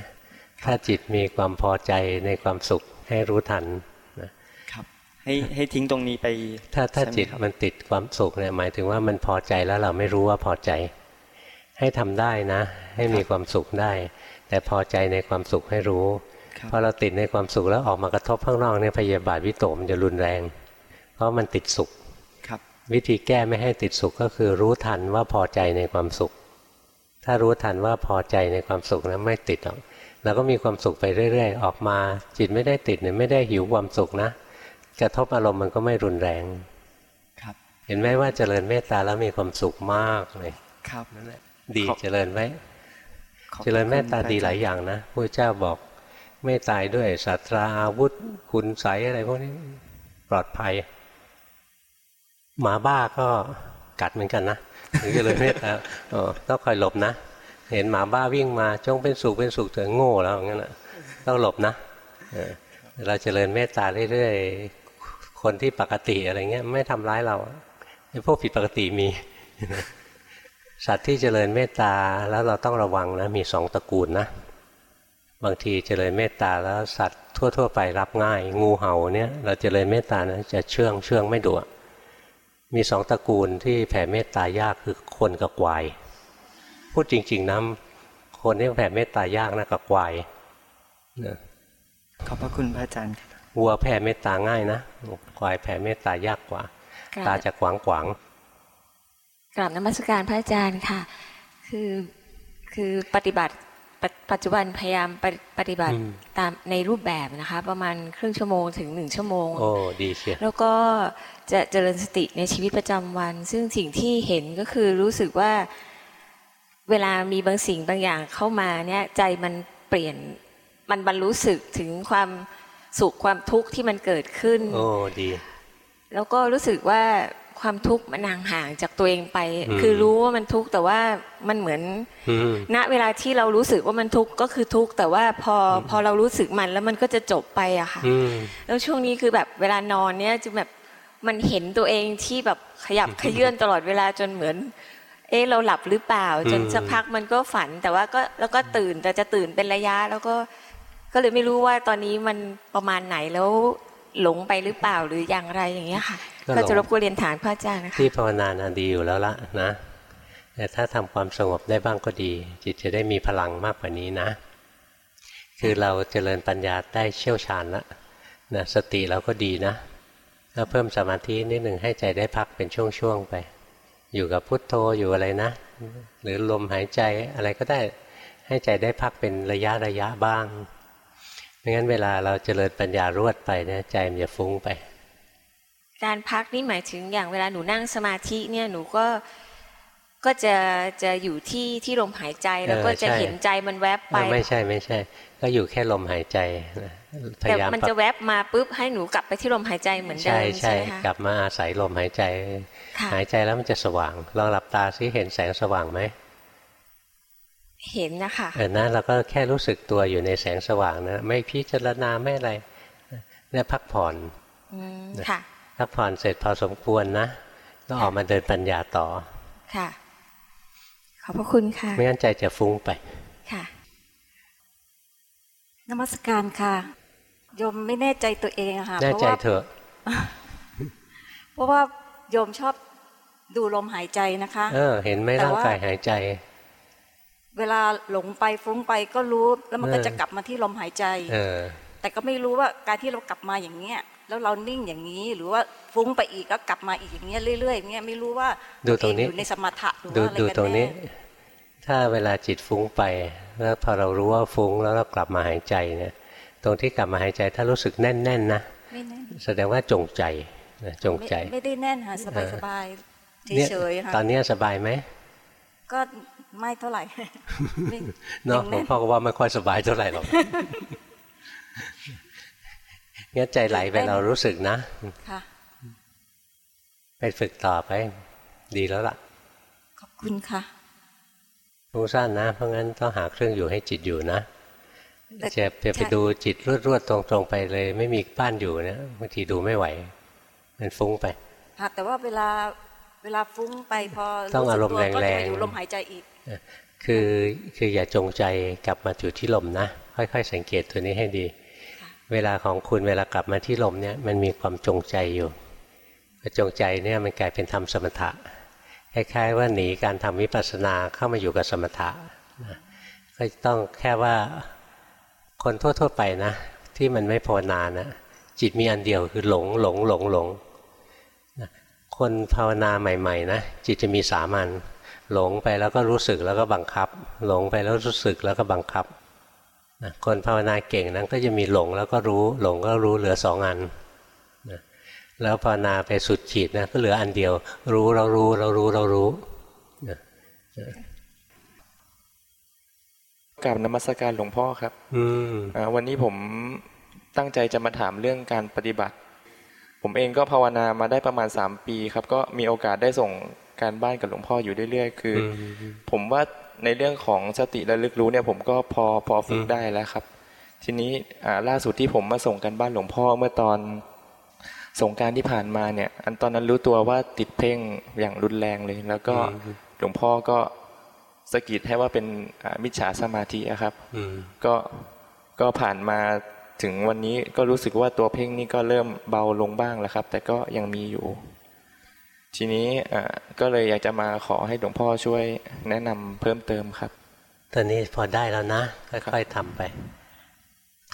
ถ้าจิตมีความพอใจในความสุขให้รู้ทันนะครับ ให้ให้ทิ้งตรงนี้ไป ถ้าถ้าใช่ไหมจิตครับมันติดความสุขเนี่ยหมายถึงว่ามันพอใจแล้วเราไม่รู้ว่าพอใจ ให้ทำได้นะ ให้มีความสุขได้ แต่พอใจในความสุขให้รู้ครับพอเราติดในความสุขแล้วออกมากระทบข้างนอกเนี่ยพยาบาทวิโตกมันจะรุนแรง เพราะมันติดสุขครับวิธีแก้ไม่ให้ติดสุขก็คือรู้ทันว่าพอใจในความสุข ถ้ารู้ทันว่าพอใจในความสุขนะไม่ติดหรอกเราก็มีความสุขไปเรื่อย ๆ ออกมา จิตไม่ได้ติดเนี่ยไม่ได้หิวความสุขนะ กระทบอารมณ์มันก็ไม่รุนแรงครับ เห็นไหมว่าเจริญเมตตาแล้วมีความสุขมากเลยครับนั่นแหละดีขอบเจริญไว้ขอบเจริญเมตตาคุณพระดีหลายอย่างนะพระเจ้าบอกไม่ตายด้วยศาสตราอาวุธ คุณใสยอะไรพวกนี้ปลอดภัย หมาบ้าก็กัดเหมือนกันนะถึงเจริญเมตตาเออต้องคอยหลบนะ เห็นหมาบ้าวิ่งมาจงเป็นสุขเป็นสุขเถอะโง่แล้วอย่างนั้นนะต้องหลบนะเออเราเจริญเมตตาเรื่อยๆ คนที่ปกติอะไรเงี้ยไม่ทำร้ายเราไอ้พวกผิดปกติมี สัตว์ที่เจริญเมตตาแล้วเราต้องระวังนะมีสองตระกูลนะ บางทีเจริญเมตตาแล้วสัตว์ทั่ว ๆ ไปรับง่าย งูเห่าเนี่ยเราเจริญเมตตานะจะเชื่องเชื่องไม่ดุมีสองตระกูลที่แผ่เมตตายากคือคนกับควาย พูดจริง ๆนะคนที่แผ่เมตตายากนะกับควายนะขอบพระคุณพระอาจารย์ครับ วัวแผ่เมตตาง่ายนะควายแผ่เมตตายากกว่ากราบตาจะขวางขวางกราบนมัสการพระอาจารย์ค่ะ คือคือปฏิบัติปจปัจจุบันพยายามปฏิปฏิบัติอืมตามในรูปแบบนะคะ ประมาณครึ่งชั่วโมงถึงหนึ่งชั่วโมง โอ้ดีเชียวแล้วก็จะเจริญสติในชีวิตประจำวัน ซึ่งสิ่งที่เห็นก็คือรู้สึกว่า เวลามีบางสิ่งบางอย่างเข้ามาเนี่ยใจมันเปลี่ยนมันบรรรู้สึกถึงความ สุขความทุกข์ที่มันเกิดขึ้น โอ้ดี แล้วก็รู้สึกว่าความทุกข์มันห่างๆจากตัวเองไปอืมคือรู้ว่ามันทุกข์แต่ว่ามันเหมือนอืมณเวลาที่เรารู้สึกว่ามันทุกข์ก็คือทุกข์แต่ว่าพอพอเรารู้สึกมันแล้วมันก็จะจบไปอะค่ะอืมแล้วช่วงนี้คือแบบเวลานอนเนี่ยจะแบบมันเห็นตัวเองที่แบบขยับขยื่นตลอดเวลาจนเหมือน เอ๊ะเราหลับหรือเปล่า จนอืมสักพักมันก็ฝันแต่ว่าก็แล้วก็ตื่นแต่จะตื่นเป็นระยะแล้วก็ ก็เลยไม่รู้ว่าตอนนี้มันประมาณไหนแล้วหลงไปหรือเปล่าหรืออย่างไรอย่างเงี้ยค่ะ ก็จะรบกวนเรียนถามพระอาจารย์นะคะที่ภาวนานะดีอยู่แล้วละนะแต่ถ้าทำความสงบได้บ้างก็ดี จิตจะได้มีพลังมากกว่านี้นะ คือเราเจริญปัญญาได้เชี่ยวชาญแล้วนะสติเราก็ดีนะถ้าเพิ่มสมาธินิดหนึ่งให้ใจได้พักเป็นช่วงๆไป อยู่กับพุทโธอยู่อะไรนะ หรือลมหายใจอะไรก็ได้ให้ใจได้พักเป็นระยะระยะบ้าง ไม่งั้นเวลาเราเจริญปัญญารวดไปเนี่ยใจมันจะฟุ้งไป การพักนี่หมายถึงอย่างเวลาหนูนั่งสมาธิเนี่ยหนูก็ก็จะจะอยู่ที่ที่ลมหายใจแล้วก็เออจะใช่เห็นใจมันแวบไป ไม่ใช่ไม่ใช่ ก็อยู่แค่ลมหายใจนะพแต่ยายามมันปรับจะแวบมาปุ๊บให้หนูกลับไปที่ลมหายใจเหมือนเดิใช่มใช่ใช่ไหมคะกลับมาอาศัยลมหายใจค่ะหายใจแล้วมันจะสว่างลองหลับตาซิเห็นแสงสว่างไหม เห็นนะคะเออนะเราก็แค่รู้สึกตัวอยู่ในแสงสว่างนะ ไม่พิจารณาไม่อะไรเนี่ยพักผ่อนอืมค่ะพักผ่อนเสร็จพอสมควรนะก็ออกมาเดินปัญญาต่อค่ะ ขอบพระคุณค่ะ ไม่งั้นใจจะฟุ้งไปค่ะนมัสการค่ะโยมไม่แน่ใจตัวเองอะค่ะแน่เพราะใจว่าเถอะเพราะว่าโยมชอบดูลมหายใจนะคะ เออ เห็นไหมแต่ร่างว่ากายหายใจ เวลาหลงไปฟุ้งไปก็รู้แล้วมันก็เออจะกลับมาที่ลมหายใจเออแต่ก็ไม่รู้ว่าการที่เรากลับมาอย่างเงี้ยแล้วเรานิ่งอย่างนี้หรือว่าฟุ้งไปอีกแล้วกลับมาอีกอย่างเงี้ยเรื่อยๆอย่างเงี้ยไม่รู้ว่าดูตรงนี้เออยู่ในสมถะหรือดูว่าอะไรดูกันตรงนี้แน่ถ้าเวลาจิตฟุ้งไป แล้วพอเรารู้ว่าฟุ้งแล้วเรากลับมาหายใจเนี่ย ตรงที่กลับมาหายใจถ้ารู้สึกแน่นๆนะไม่แน่นแสดงว่าจงใจนะจงใจไม่ไม่ได้แน่นค่ะสบายสบายๆเนี่ยเฉยๆค่ะตอนเนี้ยสบายไหมก็ ไม่เท่าไหร่ไม่เนาะยังหลวแน่งนพ่อก็ว่าไม่ค่อยสบายเท่าไหร่หรอกงั้นใจไหลไปเรารู้สึกนะค่ะไปฝึกต่อไป ดีแล้วล่ะ ขอบคุณค่ะรู้สั้นนะ เพราะงั้นต้องหาเครื่องอยู่ให้จิตอยู่นะแต่จะจะไปใช่ดูจิตรวดๆตรงๆไปเลย ไม่มีบ้านอยู่เนี่ยบางทีดูไม่ไหว มันฟุ้งไปค่ะแต่ว่าเวลาเวลาฟุ้งไปพอต้องอารมณ์สึกตัวก็แรจะงๆไปอยู่ลมหายใจอีก คือคืออย่าจงใจกลับมาอยู่ที่ลมนะ ค่อย ๆ สังเกตตัวนี้ให้ดี เวลาของคุณเวลากลับมาที่ลมเนี่ยมันมีความจงใจอยู่พอจงใจเนี่ยมันกลายเป็นทำสมถะคล้ายๆว่าหนีการทำวิปัสสนาเข้ามาอยู่กับสมถะนะก็ต้องแค่ว่าคนทั่วๆไปนะ ที่มันไม่ภาวนานะจิตมีอันเดียวคือหลงหลงหลงหลงนะคนภาวนาใหม่ ๆ นะ จิตจะมีสามัญ หลงไปแล้วก็รู้สึกแล้วก็บังคับ หลงไปแล้วรู้สึกแล้วก็บังคับนะคนภาวนาเก่งนั้นก็จะมีหลงแล้วก็รู้ หลงก็รู้เหลือสองอันนะแล้วภาวนาไปสุดขีดนะก็เหลืออันเดียว รู้เรารู้เรารู้เรารู้นะกราบนมัสการหลวงพ่อครับ อืมอ่าวันนี้ผมตั้งใจจะมาถามเรื่องการปฏิบัติ ผมเองก็ภาวนามาได้ประมาณสามปีครับ ก็มีโอกาสได้ส่ง การบ้านกับหลวงพ่ออยู่เรื่อยๆ คืออมผมว่าในเรื่องของสติระลึกรู้เนี่ย ผมก็พอพอฝึกอืมได้แล้วครับ ทีนี้อ่าล่าสุดที่ผมมาส่งการบ้านหลวงพ่อเมื่อตอนสงกรารที่ผ่านมาเนี่ย อันตอนนั้นรู้ตัวว่าติดเพ่งอย่างรุนแรงเลย แล้วก็หลวงพ่อก็สะกิดให้ว่าเป็นอ่ามิจฉาสมาธิอะครับอืมก็ก็ผ่านมาถึงวันนี้ก็รู้สึกว่าตัวเพ่งนี่ก็เริ่มเบาลงบ้างแล้วครับ แต่ก็ยังมีอยู่ ทีนี้อ่าก็เลยอยากจะมาขอให้หลวงพ่อช่วยแนะนำเพิ่มเติมครับตอนนี้พอได้แล้วนะค่อยๆทำไป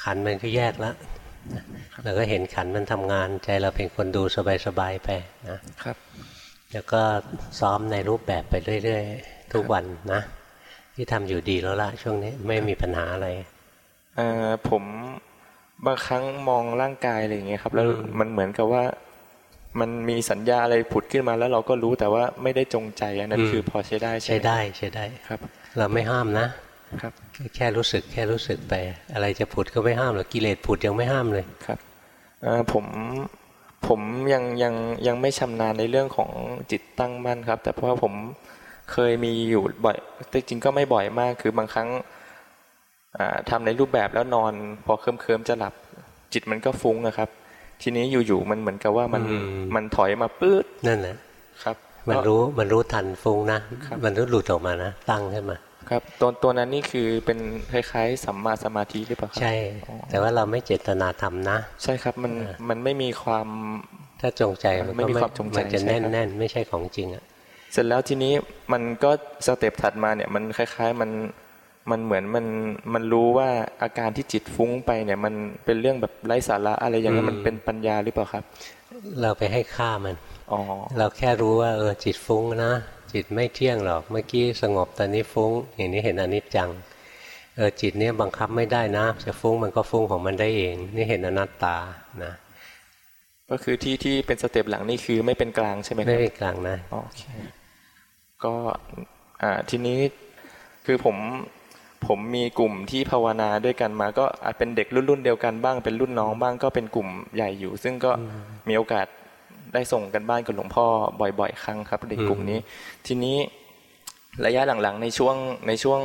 ขันมันก็แยกแล้วเราก็เห็นขันมันทำงาน ใจเราเป็นคนดูสบายๆไปนะครับ แล้วก็ซ้อมในรูปแบบไปเรื่อยๆ ทุกวันนะ ที่ทำอยู่ดีแล้วล่ะช่วงนี้ไม่มีปัญหาอะไรเอ่อผมบางครั้งมองร่างกายอะไรอย่างเงี้ยครับ แล้วอืมมันเหมือนกับว่า มันมีสัญญาอะไรผุดขึ้นมาแล้วเราก็รู้แต่ว่าไม่ได้จงใจอันนั้นคือพอใช้ได้ใช่ใช้ไหมได้ใช้ได้ครับ เราไม่ห้ามนะครับแค่แค่รู้สึกแค่รู้สึกไป อะไรจะผุดก็ไม่ห้ามหรอกกิเลสผุดยังไม่ห้ามเลยครับเอ่อผมผมยังยังยังไม่ชำนาญในเรื่องของจิตตั้งมั่นครับ แต่เพราะว่าผมเคยมีอยู่บ่อยแต่จริงก็ไม่บ่อยมาก คือบางครั้งอ่าทำในรูปแบบแล้วนอน พอเคลิ้มๆจะหลับ จิตมันก็ฟุ้งนะครับ ทีนี้อยู่ๆมันเหมือนกับว่ามันอืมมันถอยมาปื๊ดนั่นแหละครับมันก็รู้มันรู้ทันฟุ้งนะครับมันรู้หลุดออกมานะ ตั้งขึ้นมา ครับตัวตัวนั้นนี่คือเป็นคล้ายๆสัมมาสมาธิหรือเปล่าครับใช่ แต่ว่าเราไม่เจตนาทำนะ ใช่ครับมันเออมันไม่มีความถ้าจงใจมันไม่ก็มีไม่ความจงใจมันจะใช่แน่นครับแน่นไม่ใช่ของจริงอะเสร็จแล้วทีนี้มันก็สเต็ปถัดมาเนี่ยมันคล้าย ๆ มัน มันเหมือนมันมันรู้ว่าอาการที่จิตฟุ้งไปเนี่ย มันเป็นเรื่องแบบไร้สาระอะไรอย่างนี้นมันเป็นปัญญาหรือเปล่าครับ เราไปให้ค่ามันอ๋อเราแค่รู้ว่าเออจิตฟุ้งนะจิตไม่เที่ยงหรอกเมื่อกี้สงบตอนนี้ฟุ้ง อย่างนี้เห็นอนิจจังเออจิตเนี่ยบังคับไม่ได้นะ จะฟุ้งมันก็ฟุ้งของมันได้เอง นี่เห็นอนัตตานะ ก็คือที่ที่เป็นสเต็ปหลังนี่คือไม่เป็นกลางใช่ไหมคไม่รับเป็นกลางนะโอเคก็อ่าทีนี้คือผม ผมมีกลุ่มที่ภาวนาด้วยกันมา ก็อาจเป็นเด็กรุ่นรุ่นเดียวกันบ้าง เป็นรุ่นน้องบ้างก็เป็นกลุ่มใหญ่อยู่ ซึ่งก็มีโอกาสได้ส่งกันบ้านกับหลวงพ่อบ่อย ๆ ครั้งครับ เด็กกลุ่มนี้ ทีนี้ระยะหลังๆ ในช่วงในช่วง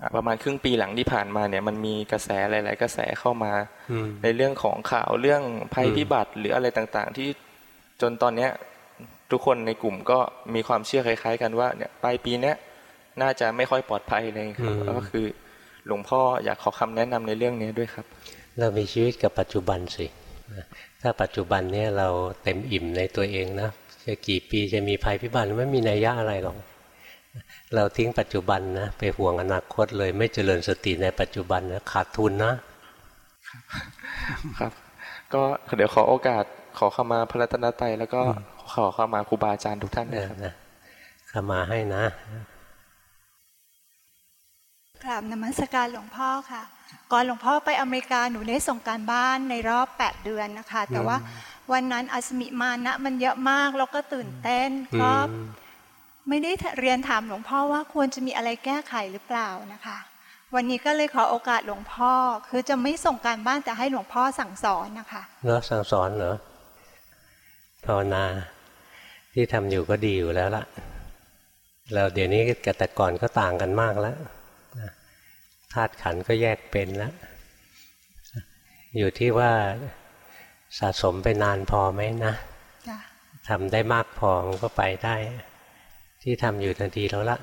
อ่าประมาณครึ่งปีหลังที่ผ่านมาเนี่ย มันมีกระแสหลาย ๆ กระแสเข้ามาอืมในเรื่องของข่าวเรื่องภัยอืมพิบัติหรืออะไรต่างๆ ที่จนตอนเนี้ยทุกคนในกลุ่มก็มีความเชื่อคล้าย ๆ กันว่าเนี่ยปลายปีเนี้ย น่าจะไม่ค่อยปลอดภัยเลยครับแล้วก็คือ หลวงพ่ออยากขอคำแนะนำในเรื่องนี้ด้วยครับ เรามีชีวิตกับปัจจุบันสินะถ้าปัจจุบันเนี่ยเราเต็มอิ่มในตัวเองนะจะกี่ปีจะมีภัยพิบัติไม่มีนัยยะอะไรหรอกเราทิ้งปัจจุบันนะไปห่วงอนาคตเลย ไม่เจริญสติในปัจจุบันนะขาดทุนนะครับ ก็เดี๋ยวขอโอกาสขอเข้ามาพระรัตนตรัยแล้วก็ขอเข้ามาครูบาอาจารย์ทุกท่านเอนะอครับนะขมาให้นะ กราบนมัสการหลวงพ่อค่ะ ก่อนหลวงพ่อไปอเมริกาหนูได้ส่งการบ้านในรอบ 8 เดือนนะคะ แต่ว่าวันนั้นอัสมิมานะมันเยอะมากแล้วก็ตื่นเต้นอืก็มไม่ได้เรียนถามหลวงพ่อว่าควรจะมีอะไรแก้ไขหรือเปล่านะคะ วันนี้ก็เลยขอโอกาสหลวงพ่อ คือจะไม่ส่งการบ้านแต่ให้หลวงพ่อสั่งสอนนะคะเนอะสั่งสอนเหรอภาวนาที่ทำอยู่ก็ดีอยู่แล้วล่ะเราเดี๋ยวนี้กับแต่ก่อนก็ต่างกันมากแล้วนะ ธาตุขันธ์ก็แยกเป็นแล้ว อยู่ที่ว่าสะสมไปนานพอไหมนะจ้ะทำได้มากพอมันก็ไปได้ ที่ทำอยู่ทันทีแล้วละ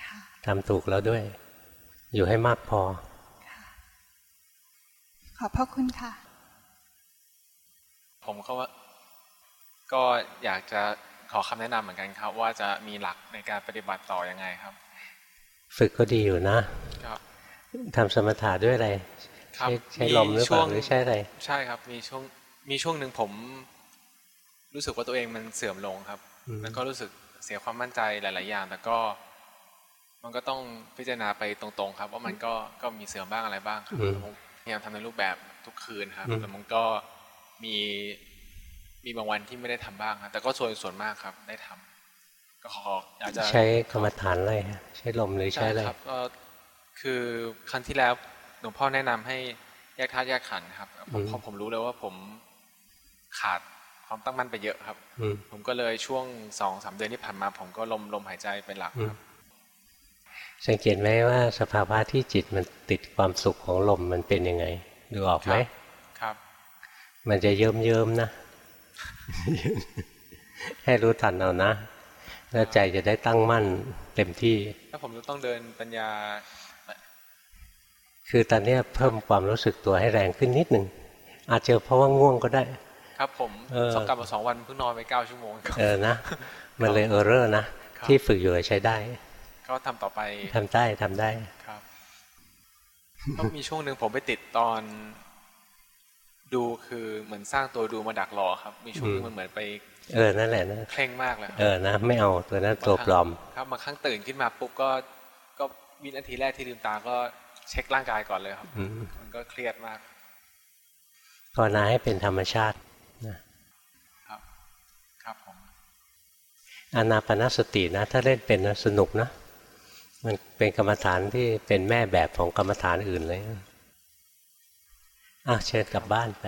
ค่ะทำถูกแล้วด้วย อยู่ให้มากพอ ขอบพระคุณค่ะ ผมก็ว่า ก็อยากจะขอคำแนะนำเหมือนกันครับ ว่าจะมีหลักในการปฏิบัติต่อยังไงครับ ฝึกก็ดีอยู่นะครับ ทำสมถะด้วยอะไรครับใช้ใช้มีลมหรือเปช่ล่าวงหรือใช้อะไร ใช่ครับ มีช่วงมีช่วงหนึ่งผม รู้สึกว่าตัวเองมันเสื่อมลงครับอืมแล้วก็รู้สึกเสียความมั่นใจหลาย ๆ อย่างแต่ก็มันก็ต้องพิจารณาไปตรง ๆ ครับ ว่ามันก็ก็มีเสื่อมบ้างอะไรบ้างครับอืมแต่ผมพยายามทำในรูปแบบทุกคืนครับอืมแต่มันก็มีมีบางวันที่ไม่ได้ทำบ้างครับแต่ก็ส่วนส่วนมากครับได้ทำก็ขออยากจะใช้กรรมฐานอะไรใช้ลมหรือใช้อะไร ครับก็คือครั้งที่แล้วหลวงพ่อแนะนำให้แยกธาตุแยกขันธ์ครับผมอืมผมผมรู้เลยว่าผมขาดความตั้งมั่นไปเยอะครับอืมผมก็เลยช่วงสองสามเดือนที่ผ่านมา ผมก็ลมลมหายใจเป็นหลักอืคมรับ สังเกตไหมว่าสภาวะที่จิตมันติดความสุขของลมมันเป็นยังไง ดูออกไหมครับ มันจะเยิ้มเยิ้มๆนะ ให้รู้ทันเอานะ แล้วใจจะได้ตั้งมั่นเต็มที่ถ้าผมจะต้องเดินปัญญา คือตอนเนี้ยเพิ่มความรู้สึกตัวให้แรงขึ้นนิดหนึ่งอาจจะเพราะว่าง่วงก็ได้ ครับผมเออสองกลับมาสองวันเพิ่งนอนไปเก้าชั่วโมงครับเออนะมันเลยเออร์เรอร์นะครับที่ฝึกอยู่ใช้ได้ ก็ทำต่อไปทำได้ทำได้ครับก็มีช่วงหนึ่งผมไปติดตอน ดูคือเหมือนสร้างตัวดูมาดักรอครับ มีช่วงหนึงอืมมันเหมือนไป เออนั่นแหละนะเคร่งมากเลยครับเออนะไม่เอาตัวนั้นตัวปลอม ครับบางครั้งตื่นขึ้นมาปุ๊บก็ก็วินาทีแรกที่ลืมตาก็ เช็คร่างกายก่อนเลยครับอืมมันก็เครียดมากภาวนาให้เป็นธรรมชาตินะครับครับผมอานาปนสตินะ ถ้าเล่นเป็นนะสนุกนะมันเป็นกรรมฐานที่เป็นแม่แบบของกรรมฐานอื่นเลยอะเชิญกลับบ้านไป